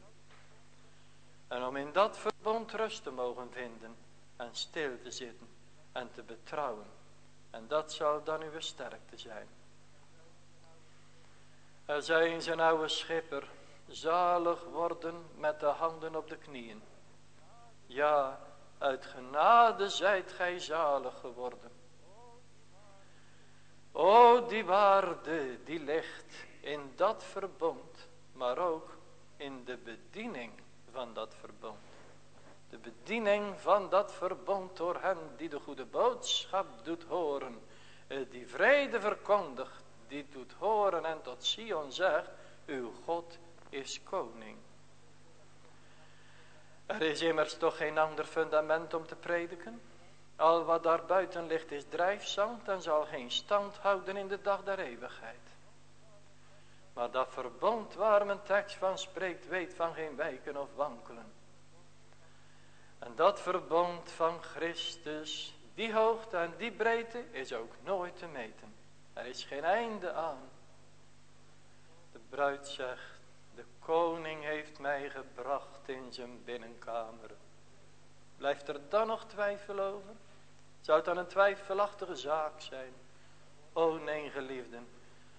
En om in dat verbond rust te mogen vinden en stil te zitten en te betrouwen en dat zal dan uw sterkte zijn. Er zei zijn oude schipper, zalig worden met de handen op de knieën. Ja, uit genade zijt gij zalig geworden. O, die waarde die ligt in dat verbond, maar ook in de bediening van dat verbond de bediening van dat verbond door hen die de goede boodschap doet horen, eh, die vrede verkondigt, die doet horen en tot Sion zegt, uw God is koning. Er is immers toch geen ander fundament om te prediken. Al wat daar buiten ligt is drijfzand en zal geen stand houden in de dag der eeuwigheid. Maar dat verbond waar men tekst van spreekt weet van geen wijken of wankelen. En dat verbond van Christus, die hoogte en die breedte, is ook nooit te meten. Er is geen einde aan. De bruid zegt, koning heeft mij gebracht in zijn binnenkamer. Blijft er dan nog twijfel over? Zou het dan een twijfelachtige zaak zijn? O nee geliefden,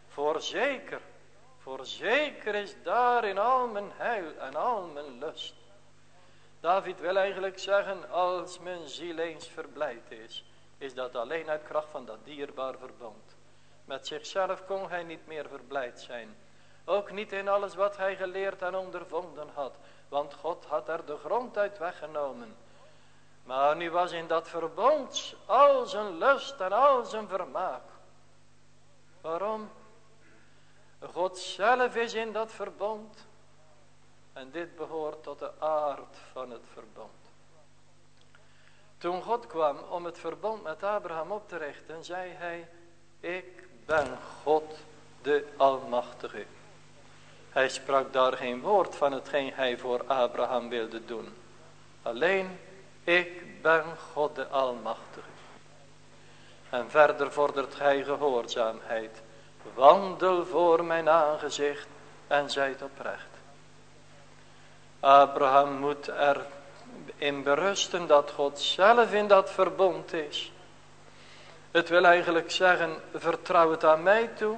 voorzeker, voorzeker is daarin al mijn heil en al mijn lust. David wil eigenlijk zeggen, als mijn ziel eens verblijd is, is dat alleen uit kracht van dat dierbaar verbond. Met zichzelf kon hij niet meer verblijd zijn. Ook niet in alles wat hij geleerd en ondervonden had. Want God had er de grond uit weggenomen. Maar nu was in dat verbond al zijn lust en al zijn vermaak. Waarom? God zelf is in dat verbond. En dit behoort tot de aard van het verbond. Toen God kwam om het verbond met Abraham op te richten, zei hij, ik ben God de Almachtige. Hij sprak daar geen woord van hetgeen hij voor Abraham wilde doen. Alleen, ik ben God de Almachtige. En verder vordert hij gehoorzaamheid. Wandel voor mijn aangezicht en zijt oprecht. Abraham moet er in berusten dat God zelf in dat verbond is. Het wil eigenlijk zeggen, vertrouw het aan mij toe.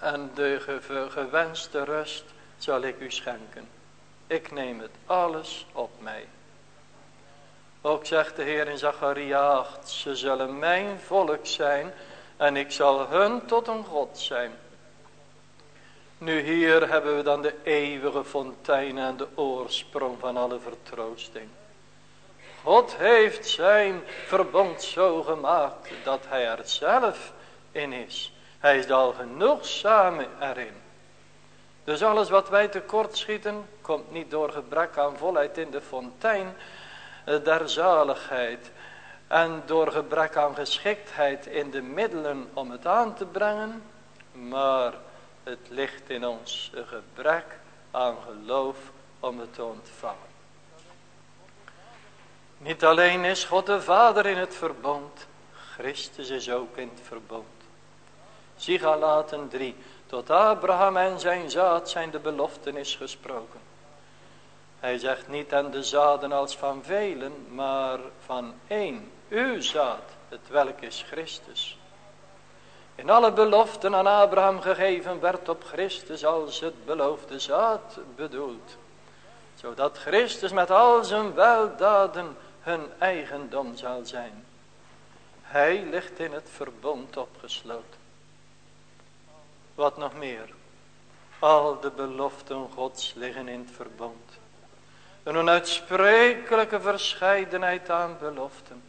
En de gewenste rust zal ik u schenken. Ik neem het alles op mij. Ook zegt de Heer in Zacharia 8, ze zullen mijn volk zijn en ik zal hun tot een God zijn. Nu hier hebben we dan de eeuwige fontein en de oorsprong van alle vertroosting. God heeft zijn verbond zo gemaakt dat hij er zelf in is. Hij is al genoegzaam erin. Dus alles wat wij tekort schieten, komt niet door gebrek aan volheid in de fontein eh, der zaligheid. En door gebrek aan geschiktheid in de middelen om het aan te brengen. Maar het ligt in ons gebrek aan geloof om het te ontvangen. Niet alleen is God de Vader in het verbond. Christus is ook in het verbond. Zie laten 3. Tot Abraham en zijn zaad zijn de beloften is gesproken. Hij zegt niet aan de zaden als van velen, maar van één, uw zaad, het welk is Christus. In alle beloften aan Abraham gegeven werd op Christus als het beloofde zaad bedoeld. Zodat Christus met al zijn weldaden hun eigendom zal zijn. Hij ligt in het verbond opgesloten. Wat nog meer? Al de beloften gods liggen in het verbond. Een onuitsprekelijke verscheidenheid aan beloften.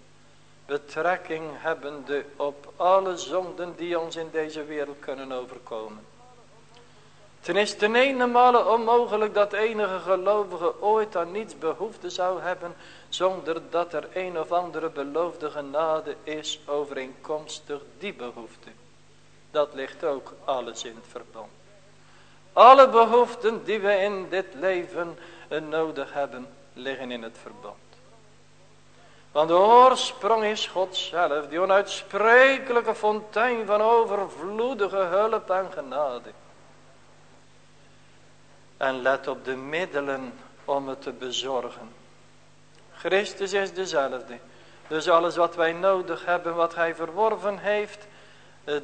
Betrekking hebbende op alle zonden die ons in deze wereld kunnen overkomen. Ten is ten ene onmogelijk dat enige gelovige ooit aan niets behoefte zou hebben, zonder dat er een of andere beloofde genade is overeenkomstig die behoefte. Dat ligt ook alles in het verband. Alle behoeften die we in dit leven nodig hebben, liggen in het verband. Want de oorsprong is God zelf, die onuitsprekelijke fontein van overvloedige hulp en genade. En let op de middelen om het te bezorgen. Christus is dezelfde. Dus alles wat wij nodig hebben, wat hij verworven heeft,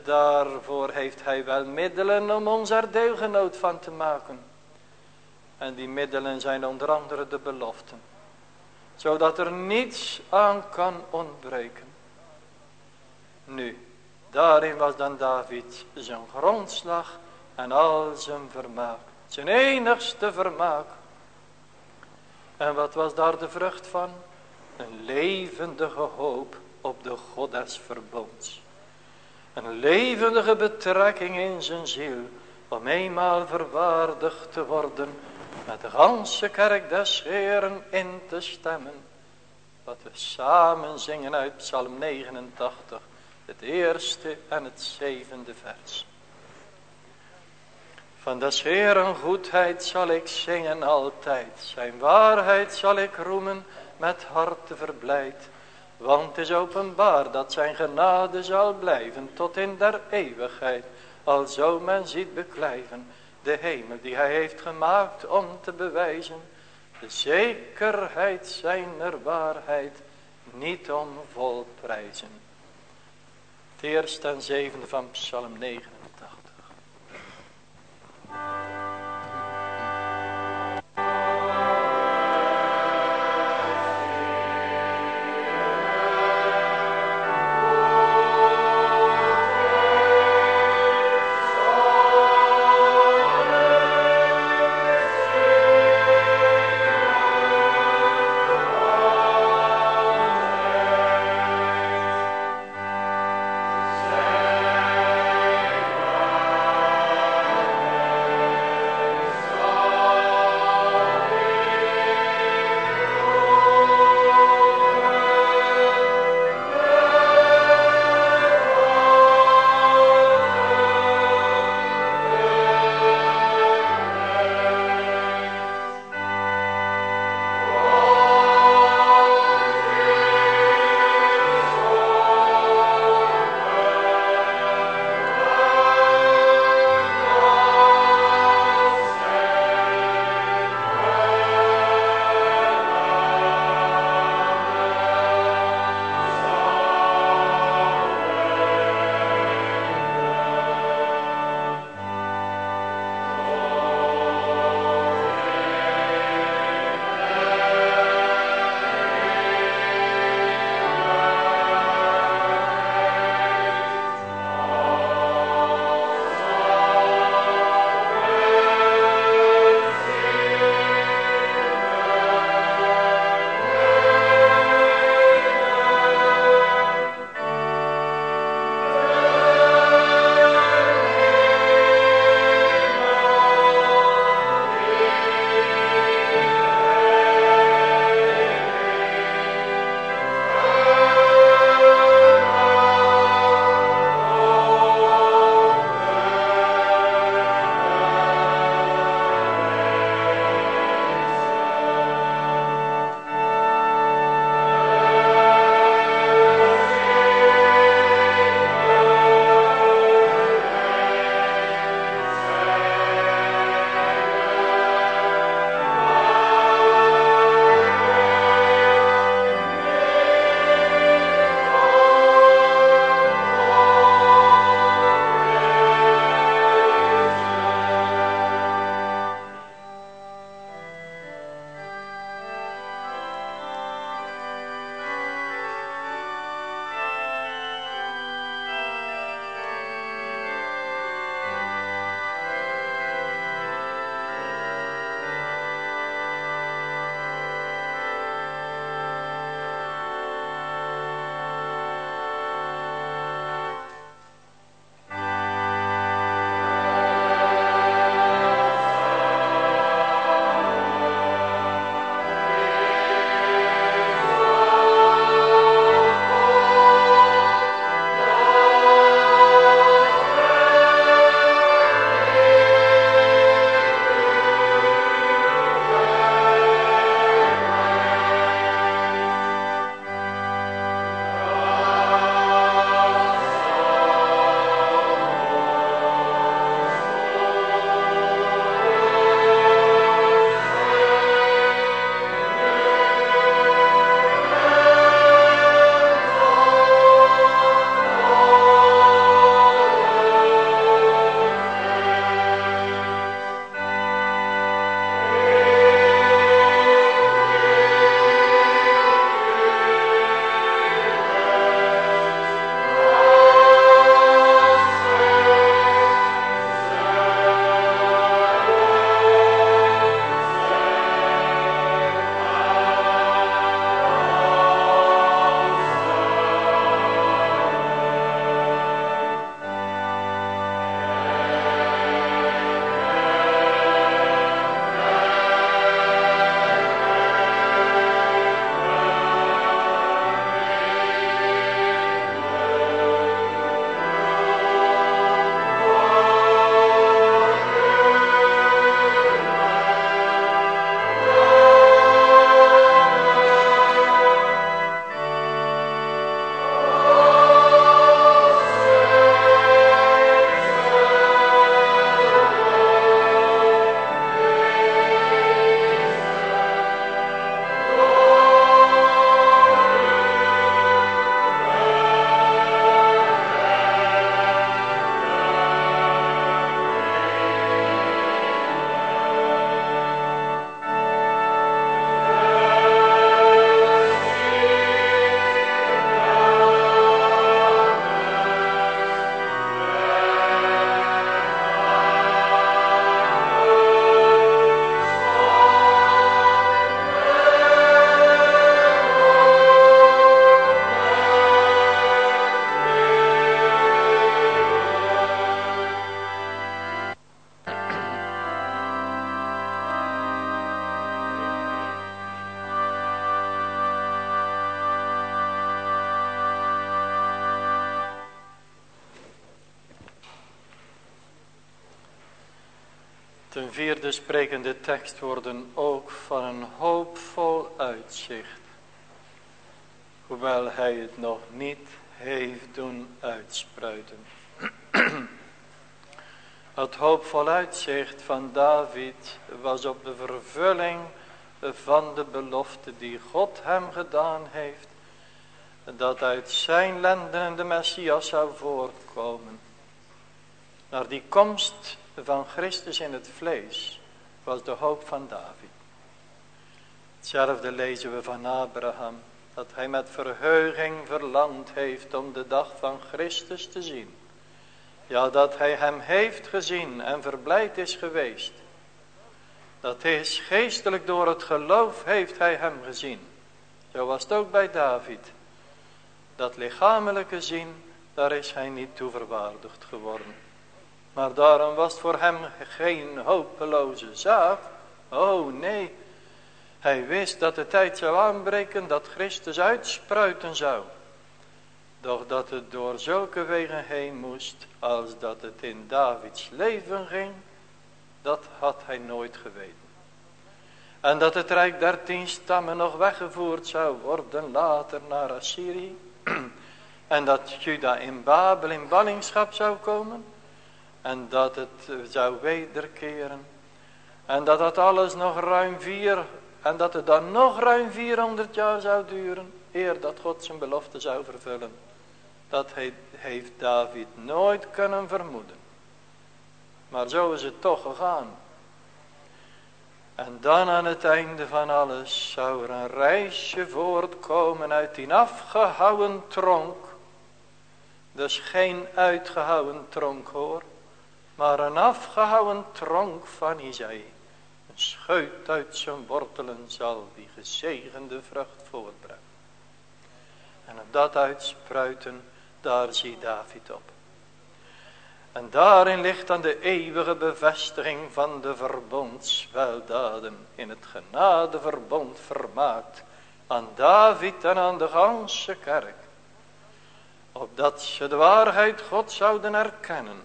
daarvoor heeft hij wel middelen om ons deelgenoot van te maken. En die middelen zijn onder andere de beloften. Zodat er niets aan kan ontbreken. Nu, daarin was dan David zijn grondslag en al zijn vermaak. Zijn enigste vermaak. En wat was daar de vrucht van? Een levendige hoop op de God des verbonds. Een levendige betrekking in zijn ziel. Om eenmaal verwaardigd te worden met de ganse kerk des Heeren in te stemmen. Wat we samen zingen uit Psalm 89, het eerste en het zevende vers. Van des Heeren goedheid zal ik zingen altijd. Zijn waarheid zal ik roemen met harte verblijd. Want is openbaar dat zijn genade zal blijven tot in der eeuwigheid. Al zo men ziet beklijven de hemel die hij heeft gemaakt om te bewijzen. De zekerheid zijner waarheid niet om vol prijzen. Het eerste en zevende van Psalm 9. De tekstwoorden ook van een hoopvol uitzicht. Hoewel hij het nog niet heeft doen uitspruiten. <clears throat> Het hoopvol uitzicht van David was op de vervulling van de belofte die God hem gedaan heeft. Dat uit zijn lenden de Messias zou voortkomen. Naar die komst van Christus in het vlees was de hoop van David. Hetzelfde lezen we van Abraham. Dat hij met verheuging verlangd heeft om de dag van Christus te zien. Ja, dat hij hem heeft gezien en verblijd is geweest. Dat is geestelijk door het geloof heeft hij hem gezien. Zo was het ook bij David. Dat lichamelijke zien, daar is hij niet toe verwaardigd geworden. Maar daarom was het voor hem geen hopeloze zaak. Oh nee, hij wist dat de tijd zou aanbreken dat Christus uitspruiten zou. Doch dat het door zulke wegen heen moest als dat het in Davids leven ging, dat had hij nooit geweten. En dat het rijk der tien stammen nog weggevoerd zou worden later naar Assyrië. <clears throat> En dat Juda in Babel in ballingschap zou komen. En dat het zou wederkeren. En dat dat alles nog ruim vier, en dat het dan nog ruim 400 jaar zou duren. Eer dat God zijn belofte zou vervullen. Dat heeft David nooit kunnen vermoeden. Maar zo is het toch gegaan. En dan aan het einde van alles zou er een reisje voortkomen uit die afgehouwen tronk. Dus geen uitgehouwen tronk hoor. Maar een afgehouwen tronk van Isaïe. Een scheut uit zijn wortelen zal die gezegende vrucht voortbrengen. En op dat uitspruiten daar ziet David op. En daarin ligt dan de eeuwige bevestiging van de verbondsweldaden. In het genadeverbond vermaakt aan David en aan de ganse kerk. Opdat ze de waarheid God zouden erkennen.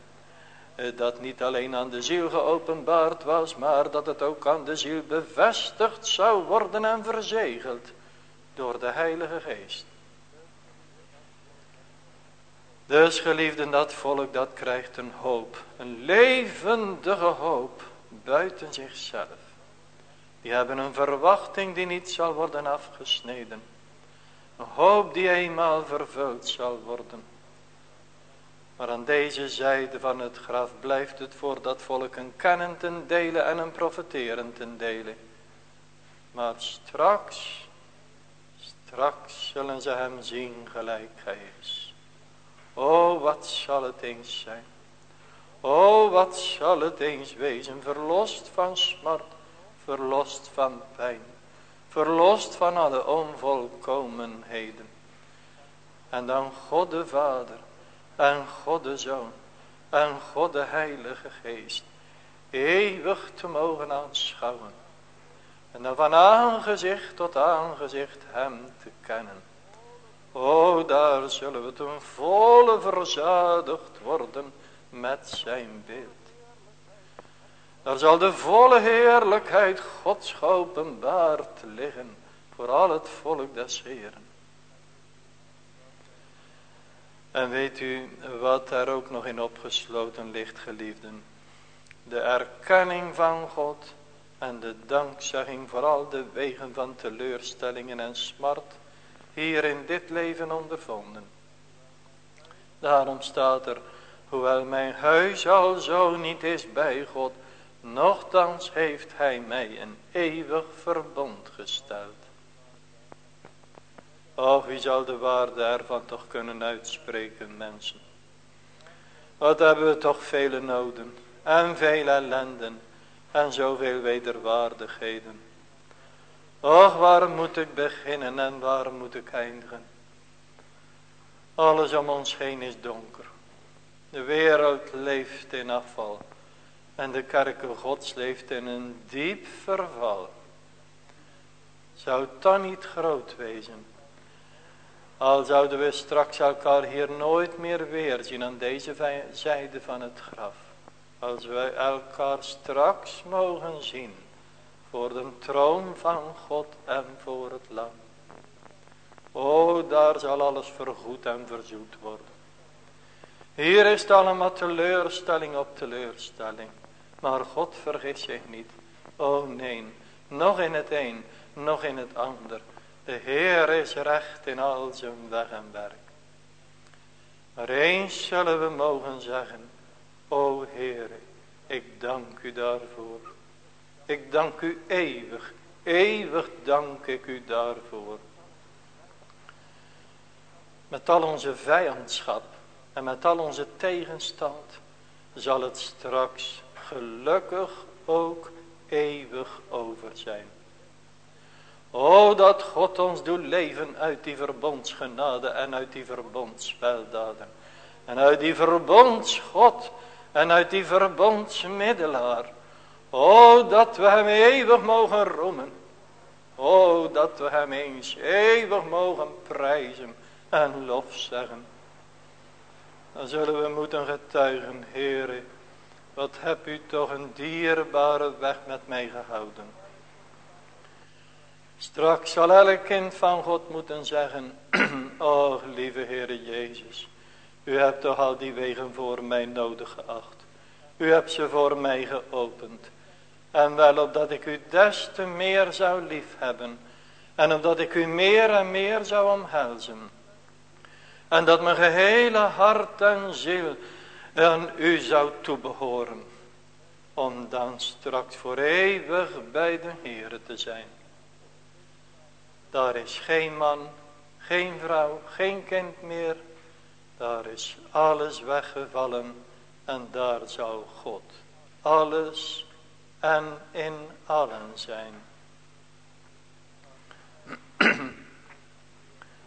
Dat niet alleen aan de ziel geopenbaard was, maar dat het ook aan de ziel bevestigd zou worden en verzegeld door de Heilige Geest. Dus geliefden, dat volk dat krijgt een hoop. Een levendige hoop buiten zichzelf. Die hebben een verwachting die niet zal worden afgesneden. Een hoop die eenmaal vervuld zal worden. Maar aan deze zijde van het graf blijft het voor dat volk een kennen ten dele en een profeteren ten dele. Maar straks, straks zullen ze hem zien gelijk hij is. O, wat zal het eens zijn. O, wat zal het eens wezen. Verlost van smart. Verlost van pijn. Verlost van alle onvolkomenheden. En dan God de Vader. En God de Zoon. En God de Heilige Geest. Eeuwig te mogen aanschouwen. En dan van aangezicht tot aangezicht hem te kennen. O, daar zullen we ten volle verzadigd worden met zijn beeld. Daar zal de volle heerlijkheid Gods geopenbaard liggen voor al het volk des Heeren. En weet u wat daar ook nog in opgesloten ligt, geliefden? De erkenning van God en de dankzegging voor al de wegen van teleurstellingen en smart hier in dit leven ondervonden. Daarom staat er, hoewel mijn huis al zo niet is bij God, nochtans heeft hij mij een eeuwig verbond gesteld. Och, wie zal de waarde ervan toch kunnen uitspreken, mensen. Wat hebben we toch vele noden en veel ellenden en zoveel wederwaardigheden. Och, waar moet ik beginnen en waar moet ik eindigen? Alles om ons heen is donker. De wereld leeft in afval. En de kerken gods leeft in een diep verval. Zou het dan niet groot wezen? Al zouden we straks elkaar hier nooit meer weerzien aan deze zijde van het graf. Als wij elkaar straks mogen zien voor de troon van God en voor het lam. O, daar zal alles vergoed en verzoet worden. Hier is het allemaal teleurstelling op teleurstelling. Maar God vergis zich niet. O nee, nog in het een, nog in het ander. De Heer is recht in al zijn weg en werk. Maar eens zullen we mogen zeggen, o Heer, ik dank u daarvoor. Ik dank u eeuwig, eeuwig dank ik u daarvoor. Met al onze vijandschap en met al onze tegenstand zal het straks gelukkig ook eeuwig over zijn. O dat God ons doet leven uit die verbondsgenade en uit die verbondsspeldaden. En uit die verbondsgod en uit die verbondsmiddelaar. O dat we hem eeuwig mogen roemen. O dat we hem eens eeuwig mogen prijzen en lof zeggen. Dan zullen we moeten getuigen, Heere, wat heb u toch een dierbare weg met mij gehouden. Straks zal elk kind van God moeten zeggen, <clears throat> oh lieve Heere Jezus, u hebt toch al die wegen voor mij nodig geacht. U hebt ze voor mij geopend. En wel opdat ik u des te meer zou liefhebben. En omdat ik u meer en meer zou omhelzen. En dat mijn gehele hart en ziel aan u zou toebehoren. Om dan straks voor eeuwig bij de Heere te zijn. Daar is geen man, geen vrouw, geen kind meer. Daar is alles weggevallen en daar zou God alles en in allen zijn. <clears throat>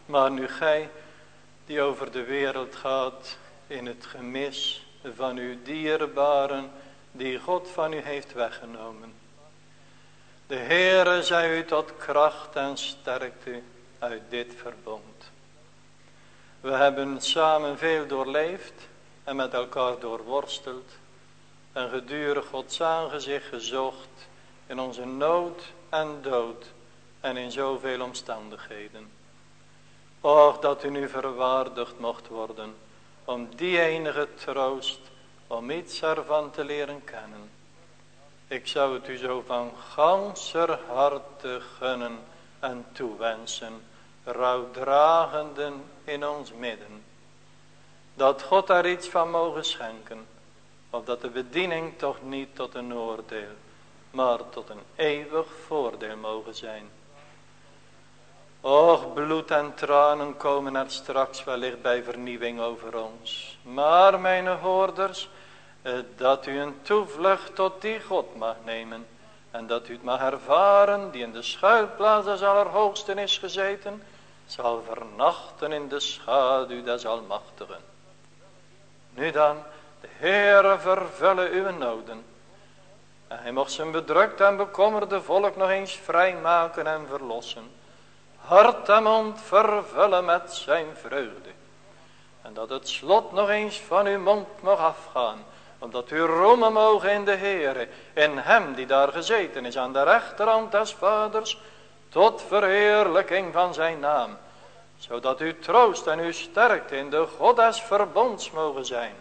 maar nu gij die over de wereld gaat in het gemis van uw dierbaren die God van u heeft weggenomen. De Heere zij u tot kracht en sterkte uit dit verbond. We hebben samen veel doorleefd en met elkaar doorworsteld en gedurig Gods aangezicht gezocht in onze nood en dood en in zoveel omstandigheden. Och, dat u nu verwaardigd mocht worden om die enige troost, om iets ervan te leren kennen. Ik zou het u zo van ganser harte gunnen en toewensen, rouwdragenden in ons midden. Dat God daar iets van mogen schenken, of dat de bediening toch niet tot een oordeel, maar tot een eeuwig voordeel mogen zijn. Och, bloed en tranen komen er straks wellicht bij vernieuwing over ons. Maar, mijn hoorders, dat u een toevlucht tot die God mag nemen. En dat u het mag ervaren, die in de schuilplaats des Allerhoogsten is gezeten, zal vernachten in de schaduw des Almachtigen. Nu dan, de Heere vervullen uw noden. En hij mocht zijn bedrukt en bekommerde volk nog eens vrijmaken en verlossen hart en mond vervullen met zijn vreugde. En dat het slot nog eens van uw mond mag afgaan. Omdat u roemen mogen in de Heere. In hem die daar gezeten is aan de rechterhand des vaders. Tot verheerlijking van zijn naam. Zodat u troost en u sterkte in de God des verbonds mogen zijn.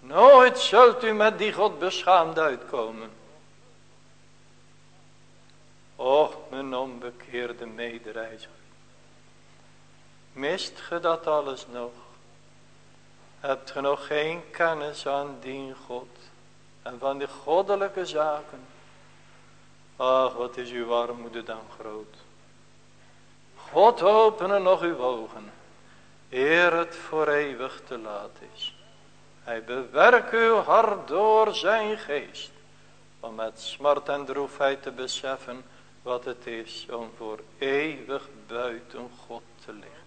Nooit zult u met die God beschaamd uitkomen. Och, mijn onbekeerde medereiziger. Mist ge dat alles nog? Hebt ge nog geen kennis aan die God en van die goddelijke zaken? Ach, wat is uw armoede dan groot. God openen nog uw ogen, eer het voor eeuwig te laat is. Hij bewerkt uw hart door zijn geest, om met smart en droefheid te beseffen wat het is om voor eeuwig buiten God te liggen.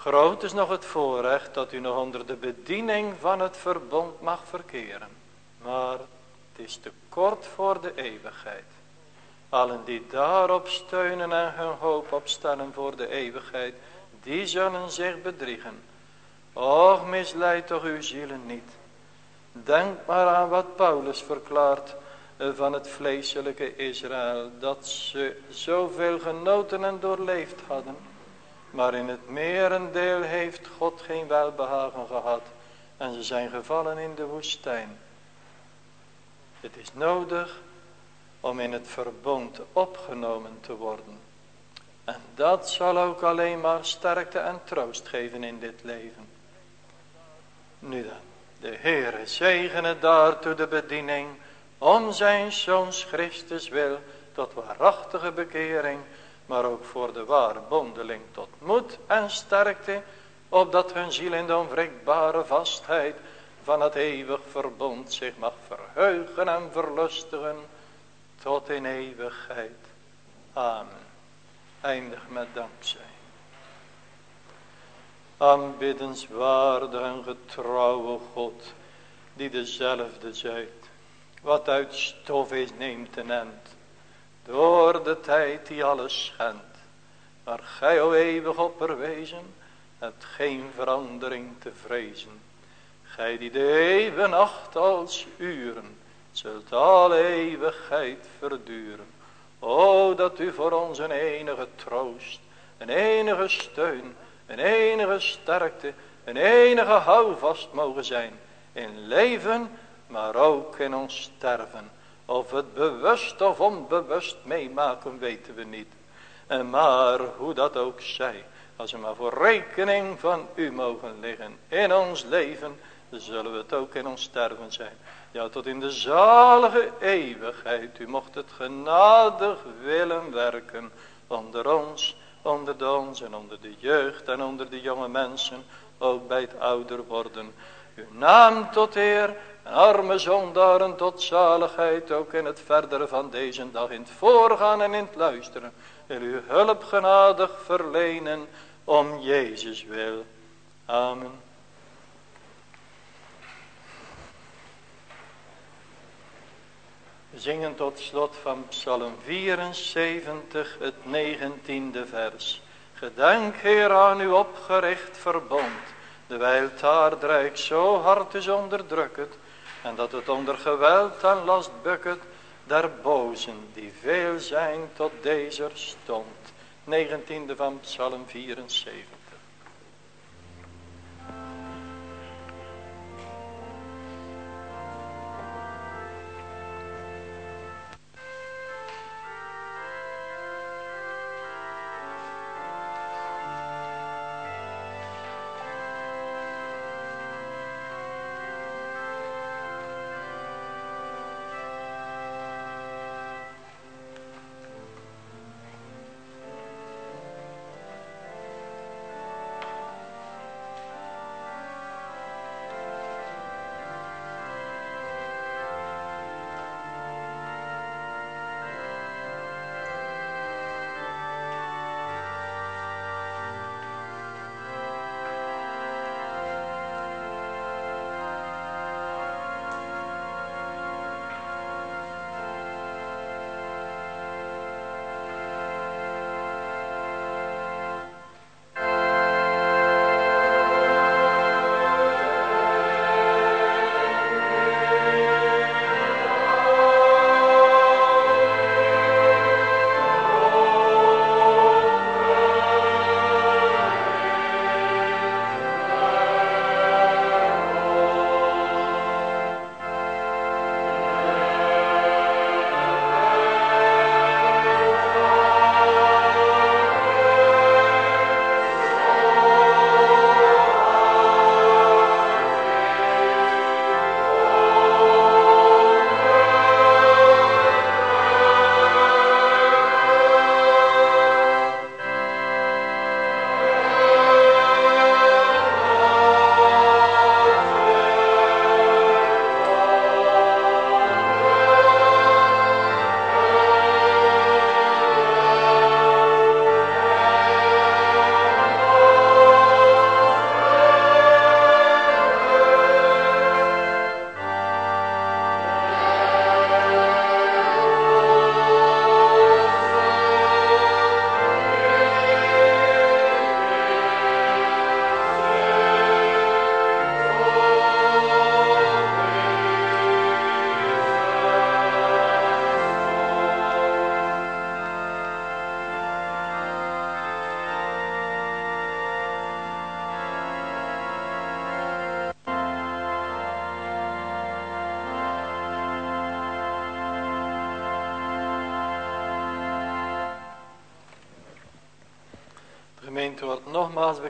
Groot is nog het voorrecht dat u nog onder de bediening van het verbond mag verkeren. Maar het is te kort voor de eeuwigheid. Allen die daarop steunen en hun hoop opstellen voor de eeuwigheid, die zullen zich bedriegen. Och, misleid toch uw zielen niet. Denk maar aan wat Paulus verklaart eh, van het vleeselijke Israël. Dat ze zoveel genoten en doorleefd hadden. Maar in het merendeel heeft God geen welbehagen gehad. En ze zijn gevallen in de woestijn. Het is nodig om in het verbond opgenomen te worden. En dat zal ook alleen maar sterkte en troost geven in dit leven. Nu dan, de Heere zegene daartoe de bediening om zijn Zoons Christus wil tot waarachtige bekering, maar ook voor de ware bondeling tot moed en sterkte, opdat hun ziel in de onwrikbare vastheid van het eeuwig verbond zich mag verheugen en verlustigen tot in eeuwigheid. Amen. Eindig met dankzij. Aanbiddenswaarde en getrouwe God, die dezelfde zijt, wat uit stof is neemt en end, door de tijd die alles schendt, maar gij o eeuwig opperwezen, hebt geen verandering te vrezen. Gij die de eeuwen acht als uren, zult alle eeuwigheid verduren. O, dat u voor ons een enige troost, een enige steun, een enige sterkte, een enige houvast mogen zijn. In leven, maar ook in ons sterven. Of het bewust of onbewust meemaken, weten we niet. En maar hoe dat ook zij, als we maar voor rekening van u mogen liggen in ons leven, zullen we het ook in ons sterven zijn. Ja, tot in de zalige eeuwigheid. U mocht het genadig willen werken onder ons, onder de ons en onder de jeugd en onder de jonge mensen. Ook bij het ouder worden. Uw naam tot eer en arme zondaren tot zaligheid. Ook in het verdere van deze dag in het voorgaan en in het luisteren. Wil u hulp genadig verlenen om Jezus wil. Amen. zingen tot slot van Psalm 74, het negentiende vers. Gedenk, Heer, aan uw opgericht verbond, de daar dreigt zo hard is onderdrukt, en dat het onder geweld en last bukt, der bozen, die veel zijn tot deze stond. Negentiende van Psalm 74.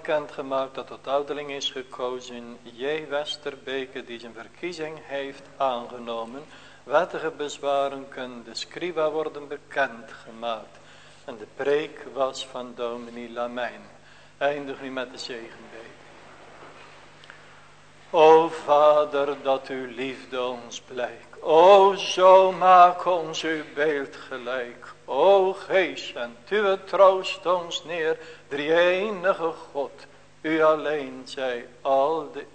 Bekendgemaakt dat tot ouderling is gekozen J. Westerbeke die zijn verkiezing heeft aangenomen. Wettige bezwaren kunnen de scriba worden bekendgemaakt. En de preek was van dominee Lamijn. Eindig nu met de zegenbeek. O Vader, dat uw liefde ons blijkt. O zo maak ons uw beeld gelijk. O geest, en uw troost ons neer. Drie enige God, u alleen zij al de eer. Amen.